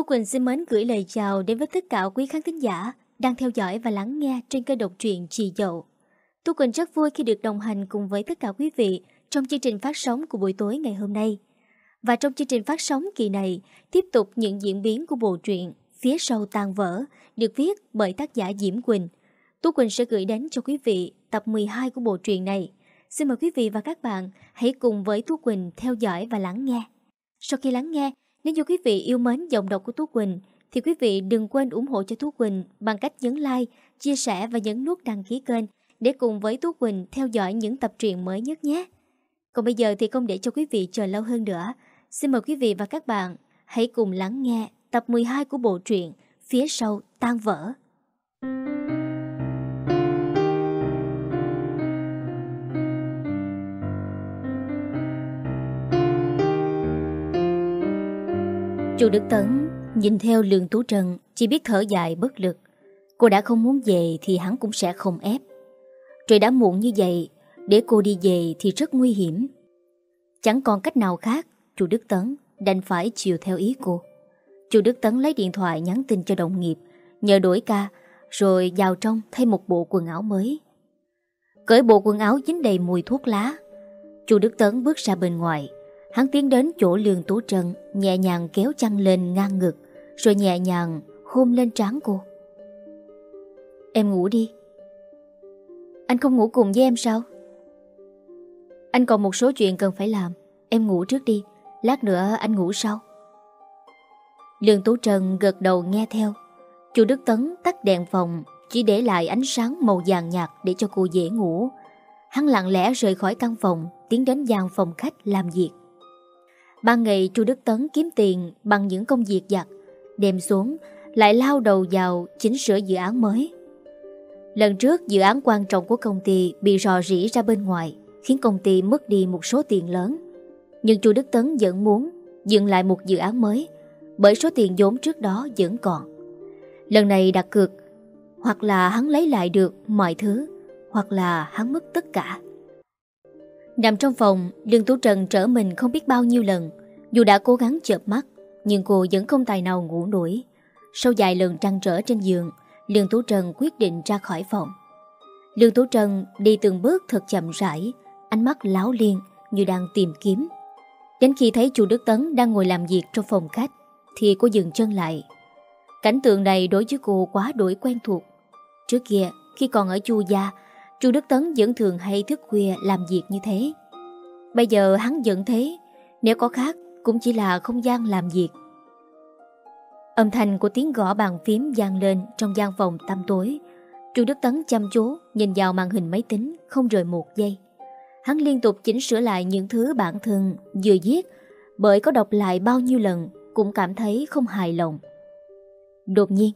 Tú Quỳnh xin mến gửi lời chào đến với tất cả quý khán thính giả đang theo dõi và lắng nghe trên kênh độc truyện Trì Dậu. Tú Quỳnh rất vui khi được đồng hành cùng với tất cả quý vị trong chương trình phát sóng của buổi tối ngày hôm nay. Và trong chương trình phát sóng kỳ này, tiếp tục những diễn biến của bộ truyện Phía sau tan vỡ được viết bởi tác giả Diễm Quỳnh. Tú Quỳnh sẽ gửi đến cho quý vị tập 12 của bộ truyện này. Xin mời quý vị và các bạn hãy cùng với Tú Quỳnh theo dõi và lắng nghe. Sau khi lắng nghe, nếu như quý vị yêu mến giọng đọc của Tú Quỳnh thì quý vị đừng quên ủng hộ cho Tú Quỳnh bằng cách nhấn like, chia sẻ và nhấn nút đăng ký kênh để cùng với Tú Quỳnh theo dõi những tập truyện mới nhất nhé. Còn bây giờ thì không để cho quý vị chờ lâu hơn nữa. Xin mời quý vị và các bạn hãy cùng lắng nghe tập 12 của bộ truyện Phía sau tan vỡ. Chu Đức Tấn nhìn theo Lương Tú Trân chỉ biết thở dài bất lực. Cô đã không muốn về thì hắn cũng sẽ không ép. Trời đã muộn như vậy, để cô đi về thì rất nguy hiểm. Chẳng còn cách nào khác, chu Đức Tấn đành phải chiều theo ý cô. chu Đức Tấn lấy điện thoại nhắn tin cho đồng nghiệp, nhờ đổi ca, rồi vào trong thay một bộ quần áo mới. Cởi bộ quần áo dính đầy mùi thuốc lá. chu Đức Tấn bước ra bên ngoài, Hắn tiến đến chỗ lương tú trân, Nhẹ nhàng kéo chăn lên ngang ngực, Rồi nhẹ nhàng hôn lên trán cô. Em ngủ đi. Anh không ngủ cùng với em sao? Anh còn một số chuyện cần phải làm, Em ngủ trước đi, Lát nữa anh ngủ sau. Lương Tú Trần gật đầu nghe theo. Chu Đức Tấn tắt đèn phòng, Chỉ để lại ánh sáng màu vàng nhạt Để cho cô dễ ngủ. Hắn lặng lẽ rời khỏi căn phòng, Tiến đến gian phòng khách làm việc. Ban ngày chu Đức Tấn kiếm tiền bằng những công việc giặt, đem xuống lại lao đầu vào chỉnh sửa dự án mới. Lần trước dự án quan trọng của công ty bị rò rỉ ra bên ngoài, khiến công ty mất đi một số tiền lớn. Nhưng chu Đức Tấn vẫn muốn dựng lại một dự án mới, bởi số tiền vốn trước đó vẫn còn. Lần này đặt cược, hoặc là hắn lấy lại được mọi thứ, hoặc là hắn mất tất cả. Nằm trong phòng, Lương Tú Trần trở mình không biết bao nhiêu lần. Dù đã cố gắng chợp mắt, nhưng cô vẫn không tài nào ngủ nổi. Sau vài lần trăn trở trên giường, Lương Tú Trần quyết định ra khỏi phòng. Lương Tú Trần đi từng bước thật chậm rãi, ánh mắt láo liên như đang tìm kiếm. Đến khi thấy chu Đức Tấn đang ngồi làm việc trong phòng khách, thì cô dừng chân lại. Cảnh tượng này đối với cô quá đổi quen thuộc. Trước kia, khi còn ở chu gia, Chu Đức Tấn vẫn thường hay thức khuya làm việc như thế. Bây giờ hắn vẫn thế, nếu có khác cũng chỉ là không gian làm việc. Âm thanh của tiếng gõ bàn phím vang lên trong gian phòng tăm tối. Chu Đức Tấn chăm chú nhìn vào màn hình máy tính không rời một giây. Hắn liên tục chỉnh sửa lại những thứ bản thân vừa viết bởi có đọc lại bao nhiêu lần cũng cảm thấy không hài lòng. Đột nhiên,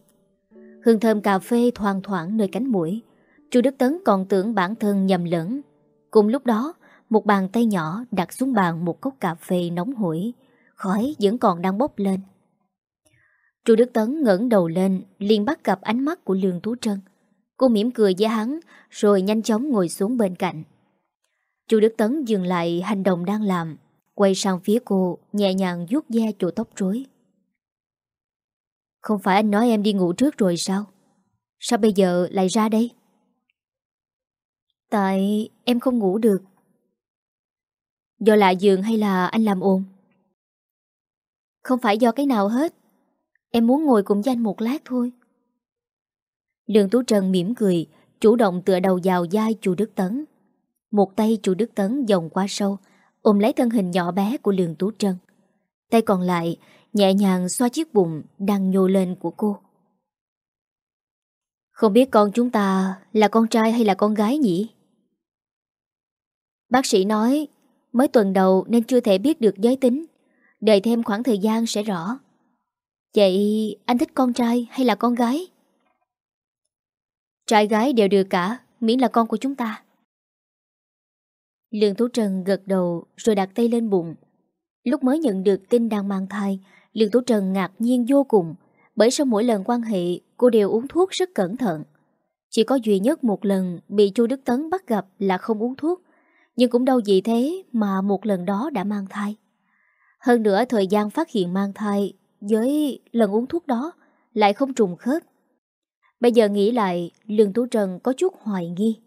hương thơm cà phê thoang thoảng nơi cánh mũi Chu Đức Tấn còn tưởng bản thân nhầm lẫn. Cùng lúc đó, một bàn tay nhỏ đặt xuống bàn một cốc cà phê nóng hổi, khói vẫn còn đang bốc lên. Chu Đức Tấn ngẩng đầu lên, liền bắt gặp ánh mắt của Lương Tú Trân. Cô mỉm cười với hắn, rồi nhanh chóng ngồi xuống bên cạnh. Chu Đức Tấn dừng lại hành động đang làm, quay sang phía cô, nhẹ nhàng vuốt ve chỗ tóc rối. Không phải anh nói em đi ngủ trước rồi sao? Sao bây giờ lại ra đây? Tại em không ngủ được. Do lạ giường hay là anh làm ồn? Không phải do cái nào hết. Em muốn ngồi cùng với anh một lát thôi. Lương Tú Trần mỉm cười, Chủ động tựa đầu vào vai chu Đức Tấn. Một tay chu Đức Tấn dòng qua sâu, Ôm lấy thân hình nhỏ bé của Lương Tú trần Tay còn lại, Nhẹ nhàng xoa chiếc bụng Đang nhô lên của cô. Không biết con chúng ta Là con trai hay là con gái nhỉ Bác sĩ nói mới tuần đầu nên chưa thể biết được giới tính. Đợi thêm khoảng thời gian sẽ rõ. Vậy anh thích con trai hay là con gái? Trai gái đều được cả, miễn là con của chúng ta. Lương Tú Trần gật đầu rồi đặt tay lên bụng. Lúc mới nhận được tin đang mang thai, Lương Tú Trần ngạc nhiên vô cùng bởi sau mỗi lần quan hệ cô đều uống thuốc rất cẩn thận. Chỉ có duy nhất một lần bị chu Đức Tấn bắt gặp là không uống thuốc nhưng cũng đâu gì thế mà một lần đó đã mang thai. Hơn nữa thời gian phát hiện mang thai với lần uống thuốc đó lại không trùng khớp. Bây giờ nghĩ lại, Lương Tú Trần có chút hoài nghi.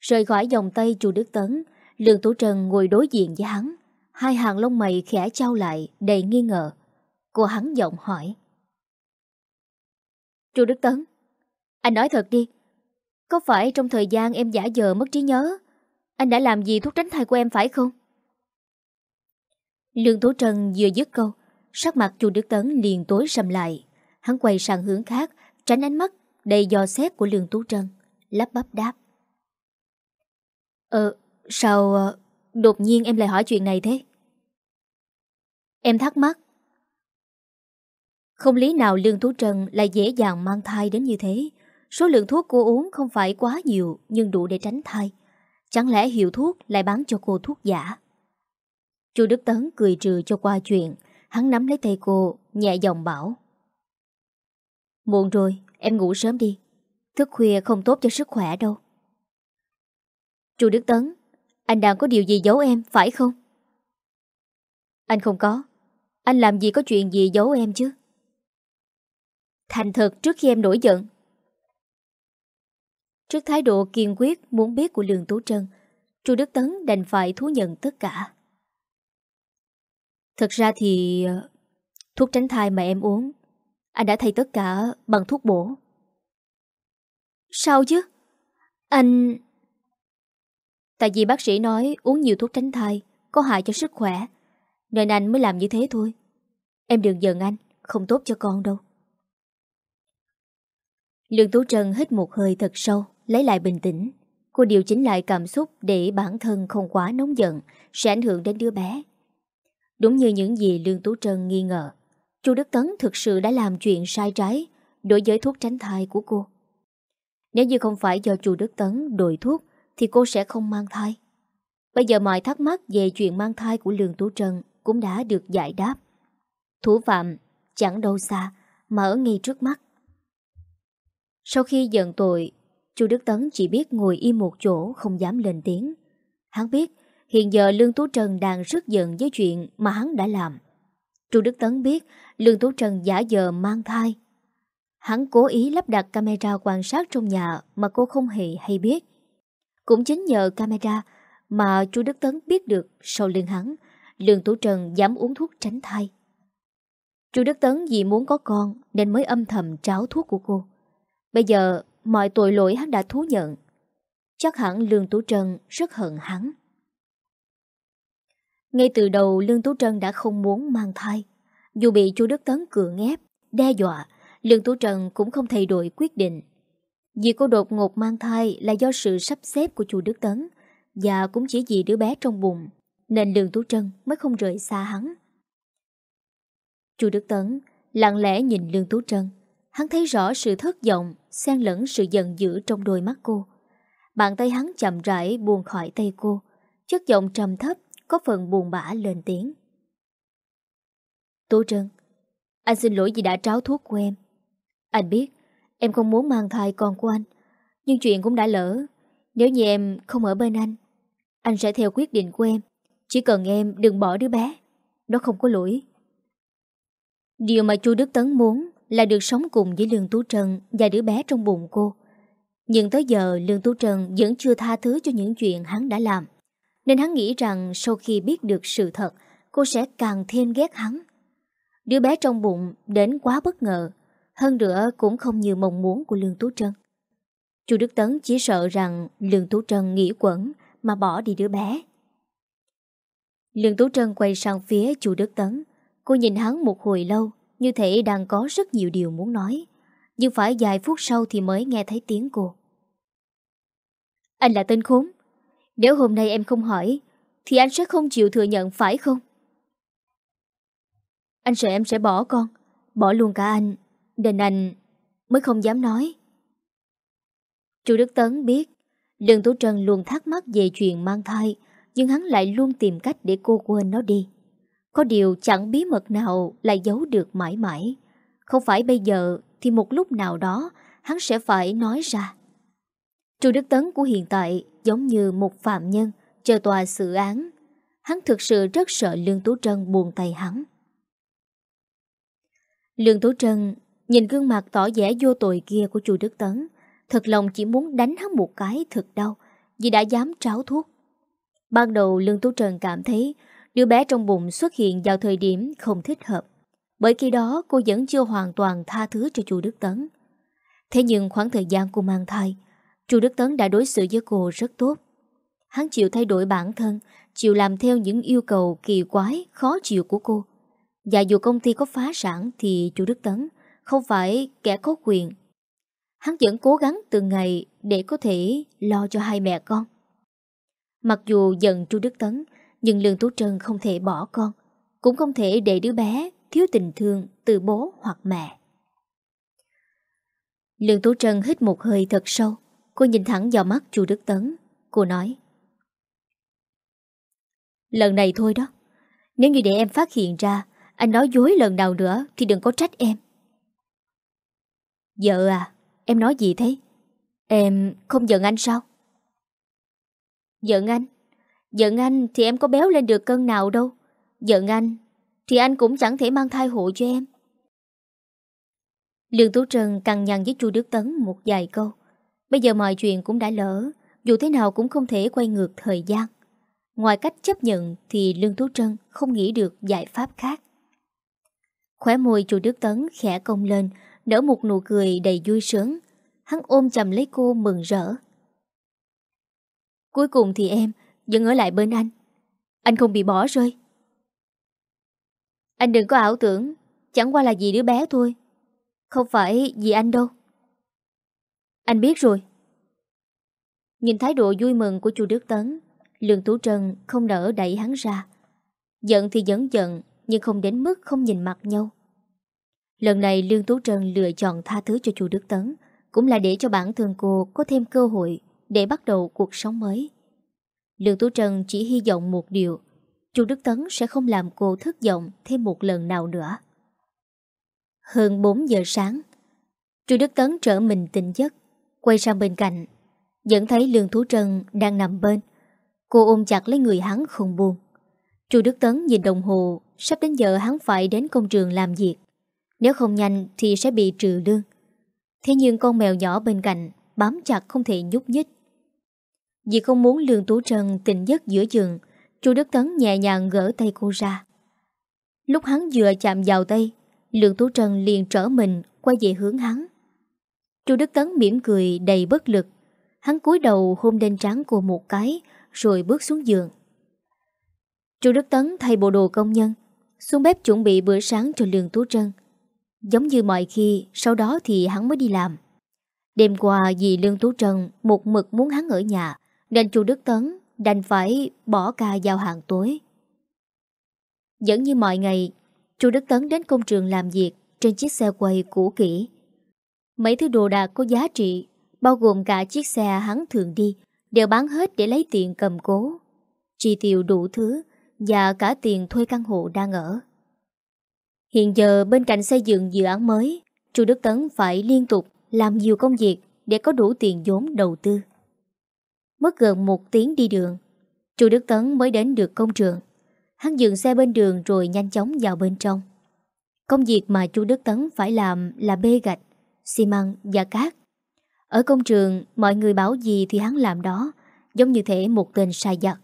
Rời khỏi dòng tay chu Đức Tấn, Lương Tú Trần ngồi đối diện với hắn. Hai hàng lông mày khẽ trao lại, đầy nghi ngờ. Cô hắn giọng hỏi. Chu Đức Tấn, anh nói thật đi. Có phải trong thời gian em giả giờ mất trí nhớ, anh đã làm gì thuốc tránh thai của em phải không? Lương Tú Trân vừa dứt câu, sắc mặt chu Đức Tấn liền tối sầm lại. Hắn quay sang hướng khác, tránh ánh mắt đầy dò xét của Lương Tú Trân, lắp bắp đáp. Ờ, sao ờ, đột nhiên em lại hỏi chuyện này thế? Em thắc mắc. Không lý nào Lương Tú Trân lại dễ dàng mang thai đến như thế. Số lượng thuốc cô uống không phải quá nhiều nhưng đủ để tránh thai. Chẳng lẽ hiệu thuốc lại bán cho cô thuốc giả? Chu Đức Tấn cười trừ cho qua chuyện, hắn nắm lấy tay cô, nhẹ giọng bảo. Muộn rồi, em ngủ sớm đi. Thức khuya không tốt cho sức khỏe đâu. Chu Đức Tấn, anh đang có điều gì giấu em, phải không? Anh không có. Anh làm gì có chuyện gì giấu em chứ? Thành thật trước khi em nổi giận. Trước thái độ kiên quyết muốn biết của Lương Tú Trân, Chu Đức Tấn đành phải thú nhận tất cả. Thật ra thì ờ, thuốc tránh thai mà em uống, anh đã thay tất cả bằng thuốc bổ. Sao chứ? Anh... Tại vì bác sĩ nói uống nhiều thuốc tránh thai có hại cho sức khỏe, nên anh mới làm như thế thôi. Em đừng giận anh, không tốt cho con đâu. Lương Tú Trân hít một hơi thật sâu, lấy lại bình tĩnh. Cô điều chỉnh lại cảm xúc để bản thân không quá nóng giận, sẽ ảnh hưởng đến đứa bé. Đúng như những gì Lương Tú Trân nghi ngờ, chu Đức Tấn thực sự đã làm chuyện sai trái đối với thuốc tránh thai của cô. Nếu như không phải do chu Đức Tấn đổi thuốc, thì cô sẽ không mang thai. Bây giờ mọi thắc mắc về chuyện mang thai của Lương Tú Trân cũng đã được giải đáp. Thủ phạm chẳng đâu xa, mà ở ngay trước mắt. Sau khi giận tội, chu Đức Tấn chỉ biết ngồi im một chỗ không dám lên tiếng. Hắn biết hiện giờ Lương Tú Trần đang rất giận với chuyện mà hắn đã làm. chu Đức Tấn biết Lương Tú Trần giả giờ mang thai. Hắn cố ý lắp đặt camera quan sát trong nhà mà cô không hề hay biết. Cũng chính nhờ camera mà chu Đức Tấn biết được sau lưng hắn, Lương Tú Trần dám uống thuốc tránh thai. chu Đức Tấn vì muốn có con nên mới âm thầm tráo thuốc của cô. Bây giờ mọi tội lỗi hắn đã thú nhận. Chắc hẳn Lương Tú Trân rất hận hắn. Ngay từ đầu Lương Tú Trân đã không muốn mang thai. Dù bị chú Đức Tấn cường ép, đe dọa, Lương Tú Trân cũng không thay đổi quyết định. Vì cô đột ngột mang thai là do sự sắp xếp của chú Đức Tấn và cũng chỉ vì đứa bé trong bụng nên Lương Tú Trân mới không rời xa hắn. Chú Đức Tấn lặng lẽ nhìn Lương Tú Trân Hắn thấy rõ sự thất vọng, xen lẫn sự giận dữ trong đôi mắt cô. Bàn tay hắn chậm rãi buông khỏi tay cô, chất giọng trầm thấp, có phần buồn bã lên tiếng. Tố Trân, anh xin lỗi vì đã tráo thuốc của em. Anh biết, em không muốn mang thai con của anh, nhưng chuyện cũng đã lỡ. Nếu như em không ở bên anh, anh sẽ theo quyết định của em. Chỉ cần em đừng bỏ đứa bé, nó không có lỗi. Điều mà chu Đức Tấn muốn là được sống cùng với Lương Tú Trân và đứa bé trong bụng cô. Nhưng tới giờ Lương Tú Trân vẫn chưa tha thứ cho những chuyện hắn đã làm. Nên hắn nghĩ rằng sau khi biết được sự thật, cô sẽ càng thêm ghét hắn. Đứa bé trong bụng đến quá bất ngờ, hơn nữa cũng không như mong muốn của Lương Tú Trân. Chu Đức Tấn chỉ sợ rằng Lương Tú Trân nghĩ quẩn mà bỏ đi đứa bé. Lương Tú Trân quay sang phía chu Đức Tấn. Cô nhìn hắn một hồi lâu như thể đang có rất nhiều điều muốn nói. Nhưng phải vài phút sau thì mới nghe thấy tiếng cô. Anh là tên khốn. Nếu hôm nay em không hỏi, Thì anh sẽ không chịu thừa nhận, phải không? Anh sợ em sẽ bỏ con, Bỏ luôn cả anh, Nên anh mới không dám nói. Chu Đức Tấn biết, Lương Tú Trân luôn thắc mắc về chuyện mang thai, Nhưng hắn lại luôn tìm cách để cô quên nó đi có điều chẳng bí mật nào lại giấu được mãi mãi. Không phải bây giờ thì một lúc nào đó hắn sẽ phải nói ra. Chu Đức Tấn của hiện tại giống như một phạm nhân chờ tòa xử án. Hắn thực sự rất sợ Lương Tú Trân buồn tay hắn. Lương Tú Trân nhìn gương mặt tỏ vẻ vô tội kia của chu Đức Tấn, thật lòng chỉ muốn đánh hắn một cái thật đau vì đã dám tráo thuốc. Ban đầu Lương Tú Trân cảm thấy đứa bé trong bụng xuất hiện vào thời điểm không thích hợp. Bởi khi đó cô vẫn chưa hoàn toàn tha thứ cho chu Đức Tấn. Thế nhưng khoảng thời gian cô mang thai, chu Đức Tấn đã đối xử với cô rất tốt. Hắn chịu thay đổi bản thân, chịu làm theo những yêu cầu kỳ quái, khó chịu của cô. Và dù công ty có phá sản thì chu Đức Tấn không phải kẻ có quyền. Hắn vẫn cố gắng từng ngày để có thể lo cho hai mẹ con. Mặc dù giận chu Đức Tấn, nhưng Lương Tú Trân không thể bỏ con, cũng không thể để đứa bé thiếu tình thương từ bố hoặc mẹ. Lương Tú Trân hít một hơi thật sâu, cô nhìn thẳng vào mắt chu Đức Tấn, cô nói. Lần này thôi đó, nếu như để em phát hiện ra anh nói dối lần nào nữa thì đừng có trách em. Vợ à, em nói gì thế? Em không giận anh sao? Giận anh? Giận anh thì em có béo lên được cân nào đâu. Giận anh thì anh cũng chẳng thể mang thai hộ cho em. Lương Tú Trân cằn nhằn với chu Đức Tấn một vài câu. Bây giờ mọi chuyện cũng đã lỡ, dù thế nào cũng không thể quay ngược thời gian. Ngoài cách chấp nhận thì Lương Tú Trân không nghĩ được giải pháp khác. Khóe môi chu Đức Tấn khẽ cong lên, nở một nụ cười đầy vui sướng. Hắn ôm chầm lấy cô mừng rỡ. Cuối cùng thì em vẫn ở lại bên anh. Anh không bị bỏ rơi. Anh đừng có ảo tưởng, chẳng qua là vì đứa bé thôi. Không phải vì anh đâu. Anh biết rồi. Nhìn thái độ vui mừng của chu Đức Tấn, Lương Tú Trân không nỡ đẩy hắn ra. Giận thì vẫn giận, nhưng không đến mức không nhìn mặt nhau. Lần này Lương Tú Trân lựa chọn tha thứ cho chu Đức Tấn, cũng là để cho bản thân cô có thêm cơ hội để bắt đầu cuộc sống mới. Lương Tú Trân chỉ hy vọng một điều, chu Đức Tấn sẽ không làm cô thất vọng thêm một lần nào nữa. Hơn 4 giờ sáng, chu Đức Tấn trở mình tỉnh giấc, quay sang bên cạnh, vẫn thấy Lương Tú Trân đang nằm bên. Cô ôm chặt lấy người hắn không buông. chu Đức Tấn nhìn đồng hồ, sắp đến giờ hắn phải đến công trường làm việc. Nếu không nhanh thì sẽ bị trừ lương. Thế nhưng con mèo nhỏ bên cạnh bám chặt không thể nhúc nhích. Vì không muốn Lương Tú Trân tỉnh giấc giữa giường, chu Đức Tấn nhẹ nhàng gỡ tay cô ra. Lúc hắn vừa chạm vào tay, Lương Tú Trân liền trở mình quay về hướng hắn. chu Đức Tấn mỉm cười đầy bất lực. Hắn cúi đầu hôn lên trán cô một cái, rồi bước xuống giường. chu Đức Tấn thay bộ đồ công nhân, xuống bếp chuẩn bị bữa sáng cho Lương Tú Trân. Giống như mọi khi, sau đó thì hắn mới đi làm. Đêm qua vì Lương Tú Trân một mực muốn hắn ở nhà, nên chu Đức Tấn đành phải bỏ ca giao hàng tối. Vẫn như mọi ngày, chu Đức Tấn đến công trường làm việc trên chiếc xe quay cũ kỹ. Mấy thứ đồ đạc có giá trị, bao gồm cả chiếc xe hắn thường đi, đều bán hết để lấy tiền cầm cố. Chi tiêu đủ thứ và cả tiền thuê căn hộ đang ở. Hiện giờ bên cạnh xây dựng dự án mới, chu Đức Tấn phải liên tục làm nhiều công việc để có đủ tiền vốn đầu tư. Mất gần một tiếng đi đường, chu Đức Tấn mới đến được công trường. Hắn dừng xe bên đường rồi nhanh chóng vào bên trong. Công việc mà chu Đức Tấn phải làm là bê gạch, xi măng và cát. Ở công trường, mọi người bảo gì thì hắn làm đó, giống như thể một tên sai giặc.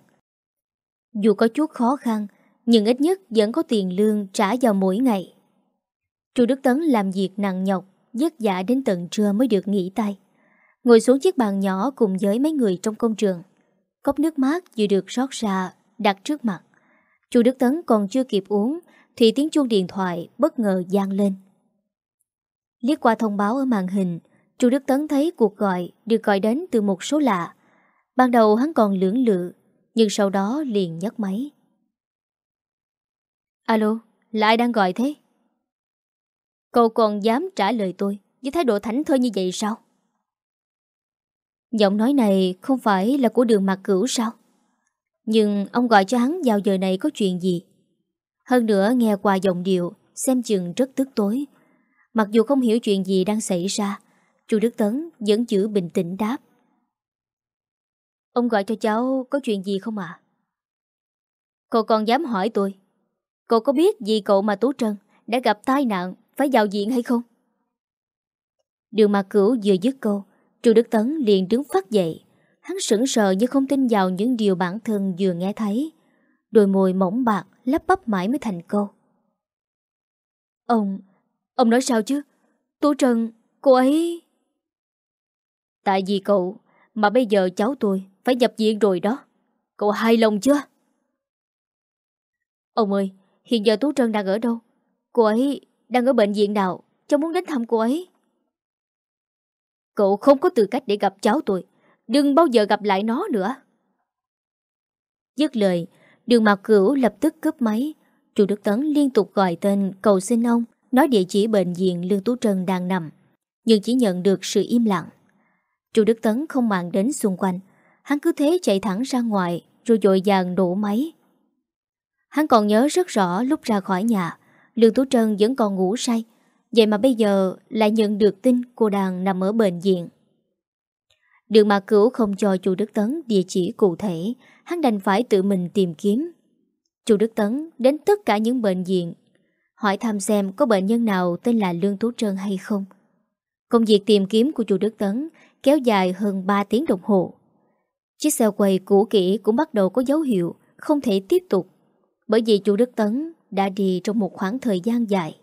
Dù có chút khó khăn, nhưng ít nhất vẫn có tiền lương trả vào mỗi ngày. Chu Đức Tấn làm việc nặng nhọc, vất vả đến tận trưa mới được nghỉ tay. Ngồi xuống chiếc bàn nhỏ cùng với mấy người trong công trường. Cốc nước mát vừa được rót ra, đặt trước mặt. Chu Đức Tấn còn chưa kịp uống, thì tiếng chuông điện thoại bất ngờ gian lên. Liếc qua thông báo ở màn hình, Chu Đức Tấn thấy cuộc gọi được gọi đến từ một số lạ. Ban đầu hắn còn lưỡng lự, nhưng sau đó liền nhấc máy. Alo, là ai đang gọi thế? Cậu còn dám trả lời tôi với thái độ thảnh thơi như vậy sao? Giọng nói này không phải là của đường mặt cửu sao? Nhưng ông gọi cho hắn vào giờ này có chuyện gì? Hơn nữa nghe qua giọng điệu, xem chừng rất tức tối. Mặc dù không hiểu chuyện gì đang xảy ra, chu Đức Tấn vẫn giữ bình tĩnh đáp. Ông gọi cho cháu có chuyện gì không ạ? Cậu còn dám hỏi tôi Cậu có biết vì cậu mà Tú Trân đã gặp tai nạn phải vào diện hay không? Đường mặt Cửu vừa dứt câu, Chu Đức Tấn liền đứng phát dậy. Hắn sững sờ như không tin vào những điều bản thân vừa nghe thấy. Đôi môi mỏng bạc lắp bắp mãi mới thành câu. Ông, ông nói sao chứ? Tú Trần, cô ấy... Tại vì cậu mà bây giờ cháu tôi phải nhập viện rồi đó. Cậu hài lòng chưa? Ông ơi, hiện giờ Tú Trân đang ở đâu? Cô ấy đang ở bệnh viện nào? Cháu muốn đến thăm cô ấy. Cậu không có tư cách để gặp cháu tôi. Đừng bao giờ gặp lại nó nữa. Dứt lời, đường mặt cửu lập tức cướp máy. Chu Đức Tấn liên tục gọi tên cầu xin ông, nói địa chỉ bệnh viện Lương Tú Trân đang nằm. Nhưng chỉ nhận được sự im lặng. Chu Đức Tấn không màng đến xung quanh. Hắn cứ thế chạy thẳng ra ngoài, rồi dội dàng đổ máy. Hắn còn nhớ rất rõ lúc ra khỏi nhà, Lương Tú Trân vẫn còn ngủ say. Vậy mà bây giờ lại nhận được tin cô đang nằm ở bệnh viện. Đường mà cửu không cho chu Đức Tấn địa chỉ cụ thể, hắn đành phải tự mình tìm kiếm. Chu Đức Tấn đến tất cả những bệnh viện, hỏi thăm xem có bệnh nhân nào tên là Lương Tú Trân hay không. Công việc tìm kiếm của chu Đức Tấn kéo dài hơn 3 tiếng đồng hồ. Chiếc xe quầy cũ kỹ cũng bắt đầu có dấu hiệu không thể tiếp tục bởi vì chu Đức Tấn đã đi trong một khoảng thời gian dài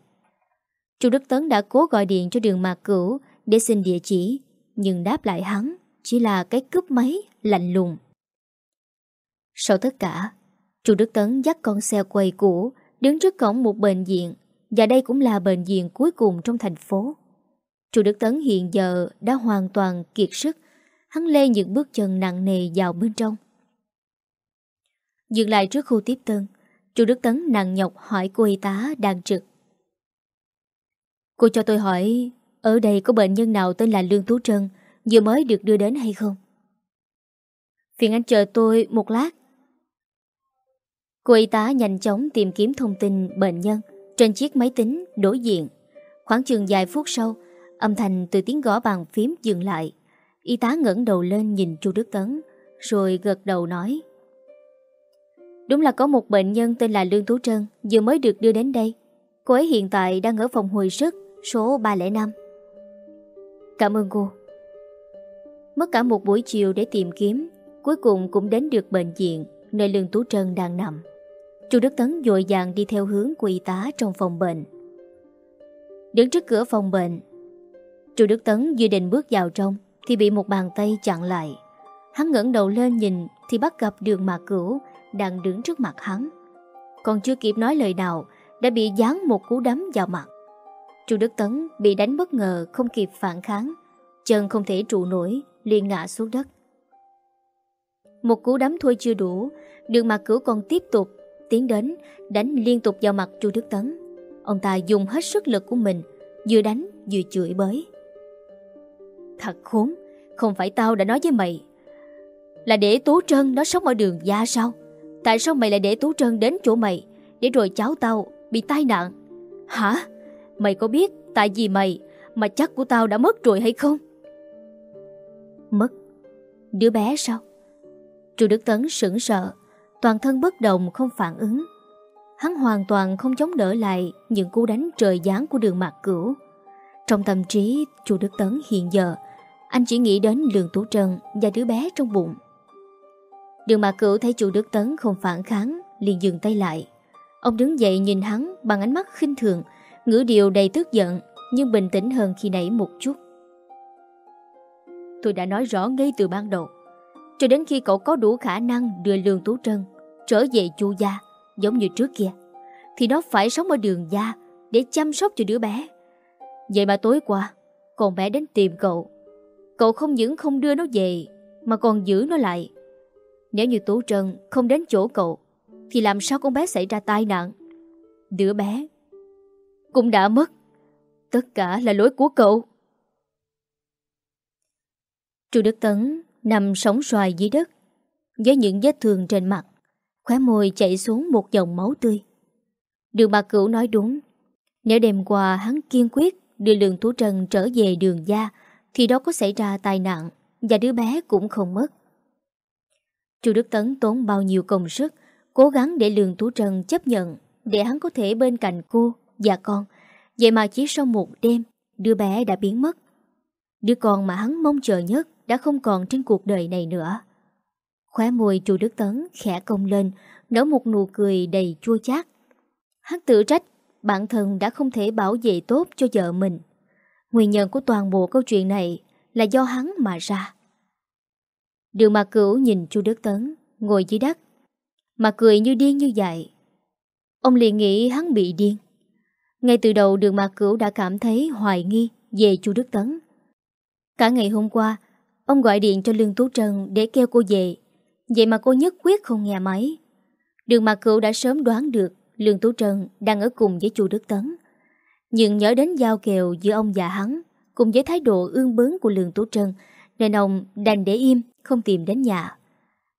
chú Đức Tấn đã cố gọi điện cho đường Mạc Cửu để xin địa chỉ, nhưng đáp lại hắn chỉ là cái cướp máy lạnh lùng. Sau tất cả, Chu Đức Tấn dắt con xe quay cũ đứng trước cổng một bệnh viện và đây cũng là bệnh viện cuối cùng trong thành phố. Chu Đức Tấn hiện giờ đã hoàn toàn kiệt sức, hắn lê những bước chân nặng nề vào bên trong. Dừng lại trước khu tiếp tân, Chu Đức Tấn nặng nhọc hỏi cô y tá đang trực. Cô cho tôi hỏi, ở đây có bệnh nhân nào tên là Lương Tú Trân vừa mới được đưa đến hay không? Phiền anh chờ tôi một lát. Cô y tá nhanh chóng tìm kiếm thông tin bệnh nhân trên chiếc máy tính đối diện. Khoảng chừng vài phút sau, âm thanh từ tiếng gõ bàn phím dừng lại. Y tá ngẩng đầu lên nhìn Chu Đức Tấn, rồi gật đầu nói. Đúng là có một bệnh nhân tên là Lương Tú Trân vừa mới được đưa đến đây. Cô ấy hiện tại đang ở phòng hồi sức số 305. Cảm ơn cô. Mất cả một buổi chiều để tìm kiếm, cuối cùng cũng đến được bệnh viện nơi Lương Tú Trân đang nằm. Chu Đức Tấn dội dàng đi theo hướng của y tá trong phòng bệnh. Đứng trước cửa phòng bệnh, Chu Đức Tấn dự định bước vào trong thì bị một bàn tay chặn lại. Hắn ngẩng đầu lên nhìn thì bắt gặp đường mạc cửu đang đứng trước mặt hắn. Còn chưa kịp nói lời nào đã bị dán một cú đấm vào mặt. Chu Đức Tấn bị đánh bất ngờ không kịp phản kháng, chân không thể trụ nổi, liền ngã xuống đất. Một cú đấm thôi chưa đủ, đường mặt cửu còn tiếp tục tiến đến, đánh liên tục vào mặt Chu Đức Tấn. Ông ta dùng hết sức lực của mình, vừa đánh vừa chửi bới. Thật khốn, không phải tao đã nói với mày là để Tú Trân nó sống ở đường gia sao? Tại sao mày lại để Tú Trân đến chỗ mày để rồi cháu tao bị tai nạn? Hả? Mày có biết tại vì mày mà chắc của tao đã mất rồi hay không? Mất? Đứa bé sao? Chu Đức Tấn sững sợ, toàn thân bất động không phản ứng. Hắn hoàn toàn không chống đỡ lại những cú đánh trời giáng của đường mạc cửu. Trong tâm trí Chu Đức Tấn hiện giờ, anh chỉ nghĩ đến Lương Tú Trân và đứa bé trong bụng. Đường mạc cửu thấy Chu Đức Tấn không phản kháng, liền dừng tay lại. Ông đứng dậy nhìn hắn bằng ánh mắt khinh thường, ngữ điệu đầy tức giận nhưng bình tĩnh hơn khi nãy một chút. Tôi đã nói rõ ngay từ ban đầu. Cho đến khi cậu có đủ khả năng đưa Lương Tú Trân trở về chu gia giống như trước kia, thì nó phải sống ở đường gia để chăm sóc cho đứa bé. Vậy mà tối qua, con bé đến tìm cậu. Cậu không những không đưa nó về, mà còn giữ nó lại. Nếu như Tú Trân không đến chỗ cậu, thì làm sao con bé xảy ra tai nạn? Đứa bé cũng đã mất. Tất cả là lỗi của cậu. Trương Đức Tấn nằm sóng xoài dưới đất, với những vết thương trên mặt, khóe môi chảy xuống một dòng máu tươi. Đường bà cửu nói đúng, nếu đêm qua hắn kiên quyết đưa Lương Tú Trần trở về đường gia, thì đó có xảy ra tai nạn, và đứa bé cũng không mất. Chu Đức Tấn tốn bao nhiêu công sức, cố gắng để Lương Tú Trần chấp nhận, để hắn có thể bên cạnh cô và con, Vậy mà chỉ sau một đêm Đứa bé đã biến mất. Đứa con mà hắn mong chờ nhất Đã không còn trên cuộc đời này nữa. Khóe môi chu Đức Tấn khẽ cong lên Nở một nụ cười đầy chua chát. Hắn tự trách Bản thân đã không thể bảo vệ tốt cho vợ mình. Nguyên nhân của toàn bộ câu chuyện này Là do hắn mà ra. Đường mà cửu nhìn chu Đức Tấn Ngồi dưới đất Mà cười như điên như vậy Ông liền nghĩ hắn bị điên. Ngay từ đầu đường Mạc cửu đã cảm thấy hoài nghi Về chu Đức Tấn. Cả ngày hôm qua, Ông gọi điện cho Lương Tú Trân để kêu cô về. Vậy mà cô nhất quyết không nghe máy. Đường Mạc cửu đã sớm đoán được Lương Tú Trân đang ở cùng với chu Đức Tấn. Nhưng nhớ đến giao kèo giữa ông và hắn, Cùng với thái độ ương bướng của Lương Tú Trân, Nên ông đành để im, Không tìm đến nhà.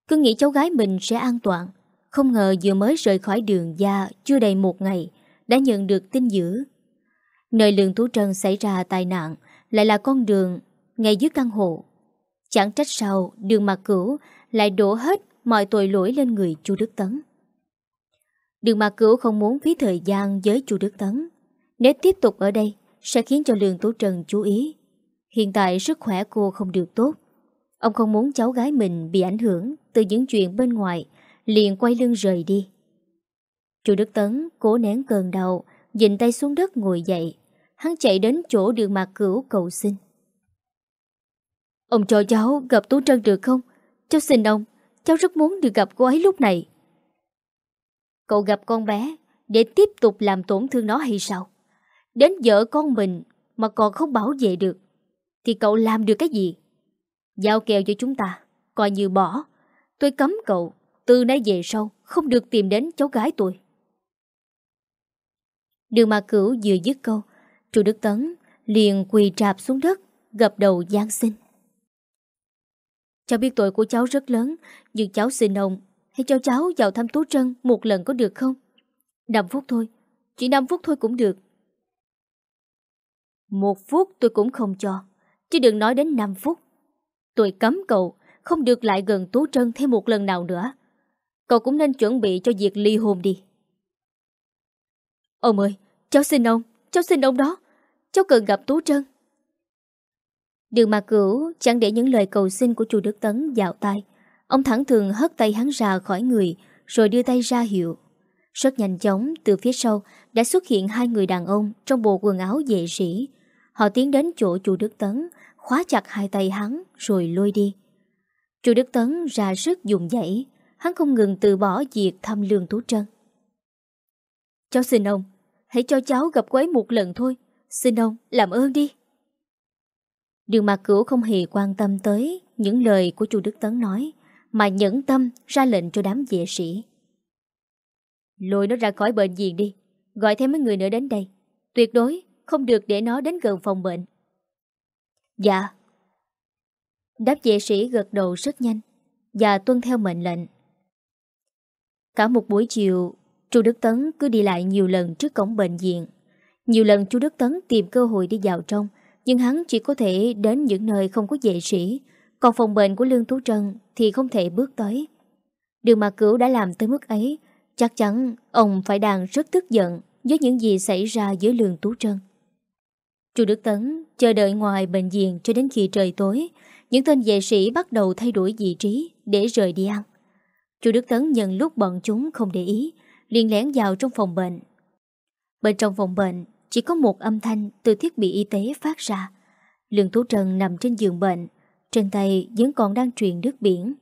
Cứ nghĩ cháu gái mình sẽ an toàn, Không ngờ vừa mới rời khỏi đường gia Chưa đầy một ngày đã nhận được tin dữ Nơi Lương Tú Trân xảy ra tai nạn Lại là con đường ngay dưới căn hộ Chẳng trách sao đường mặt cửu Lại đổ hết mọi tội lỗi lên người chu Đức Tấn Đường mặt Cửu không muốn phí thời gian với chu Đức Tấn. Nếu tiếp tục ở đây, sẽ khiến cho Lương thú trân chú ý. Hiện tại sức khỏe cô không được tốt. Ông không muốn cháu gái mình bị ảnh hưởng từ những chuyện bên ngoài, liền quay lưng rời đi. Chu Đức Tấn cố nén cơn đau, dịnh tay xuống đất ngồi dậy. Hắn chạy đến chỗ đường Mạc Cửu cầu xin. Ông cho cháu gặp Tú Trân được không? Cháu xin ông, cháu rất muốn được gặp cô ấy lúc này. Cậu gặp con bé để tiếp tục làm tổn thương nó hay sao? Đến vợ con mình mà còn không bảo vệ được thì cậu làm được cái gì? Giao kèo cho chúng ta, coi như bỏ. Tôi cấm cậu, từ nay về sau không được tìm đến cháu gái tôi. Đường mà cửu vừa dứt câu, Chu Đức Tấn liền quỳ trạp xuống đất, gập đầu gian xin. Cháu biết tội của cháu rất lớn, nhưng cháu xin ông Hãy cho cháu vào thăm Tú Trân một lần có được không? 5 phút thôi, chỉ 5 phút thôi cũng được. Một phút tôi cũng không cho, chứ đừng nói đến 5 phút. Tôi cấm cậu không được lại gần Tú Trân thêm một lần nào nữa. Cậu cũng nên chuẩn bị cho việc ly hôn đi. Ờ ông ơi, cháu xin ông, cháu xin ông đó. Cháu cần gặp Tú Trân. Đường mà cửu chẳng để những lời cầu xin của chu Đức Tấn dạo tai. Ông thẳng thường hất tay hắn ra khỏi người Rồi đưa tay ra hiệu Rất nhanh chóng từ phía sau Đã xuất hiện hai người đàn ông Trong bộ quần áo vệ sĩ Họ tiến đến chỗ chủ Đức Tấn Khóa chặt hai tay hắn rồi lôi đi Chủ Đức Tấn ra sức dùng dãy Hắn không ngừng từ bỏ việc thăm lương Tú Trân Cháu xin ông Hãy cho cháu gặp cô ấy một lần thôi Xin ông làm ơn đi Đường mặt cửu không hề quan tâm tới Những lời của chu Đức Tấn nói mà nhẫn tâm ra lệnh cho đám vệ sĩ. Lôi nó ra khỏi bệnh viện đi, gọi thêm mấy người nữa đến đây. Tuyệt đối không được để nó đến gần phòng bệnh. Dạ. Đáp vệ sĩ gật đầu rất nhanh và tuân theo mệnh lệnh. Cả một buổi chiều, chu Đức Tấn cứ đi lại nhiều lần trước cổng bệnh viện. Nhiều lần chu Đức Tấn tìm cơ hội đi vào trong, nhưng hắn chỉ có thể đến những nơi không có vệ sĩ còn phòng bệnh của Lương Tú Trân thì không thể bước tới. Đường mà cửu đã làm tới mức ấy, chắc chắn ông phải đang rất tức giận với những gì xảy ra với Lương Tú Trân. Chu Đức Tấn chờ đợi ngoài bệnh viện cho đến khi trời tối, những tên vệ sĩ bắt đầu thay đổi vị trí để rời đi ăn. Chu Đức Tấn nhận lúc bọn chúng không để ý, liền lén vào trong phòng bệnh. Bên trong phòng bệnh chỉ có một âm thanh từ thiết bị y tế phát ra. Lương Tú trần nằm trên giường bệnh, trên tay vẫn còn đang truyền nước biển.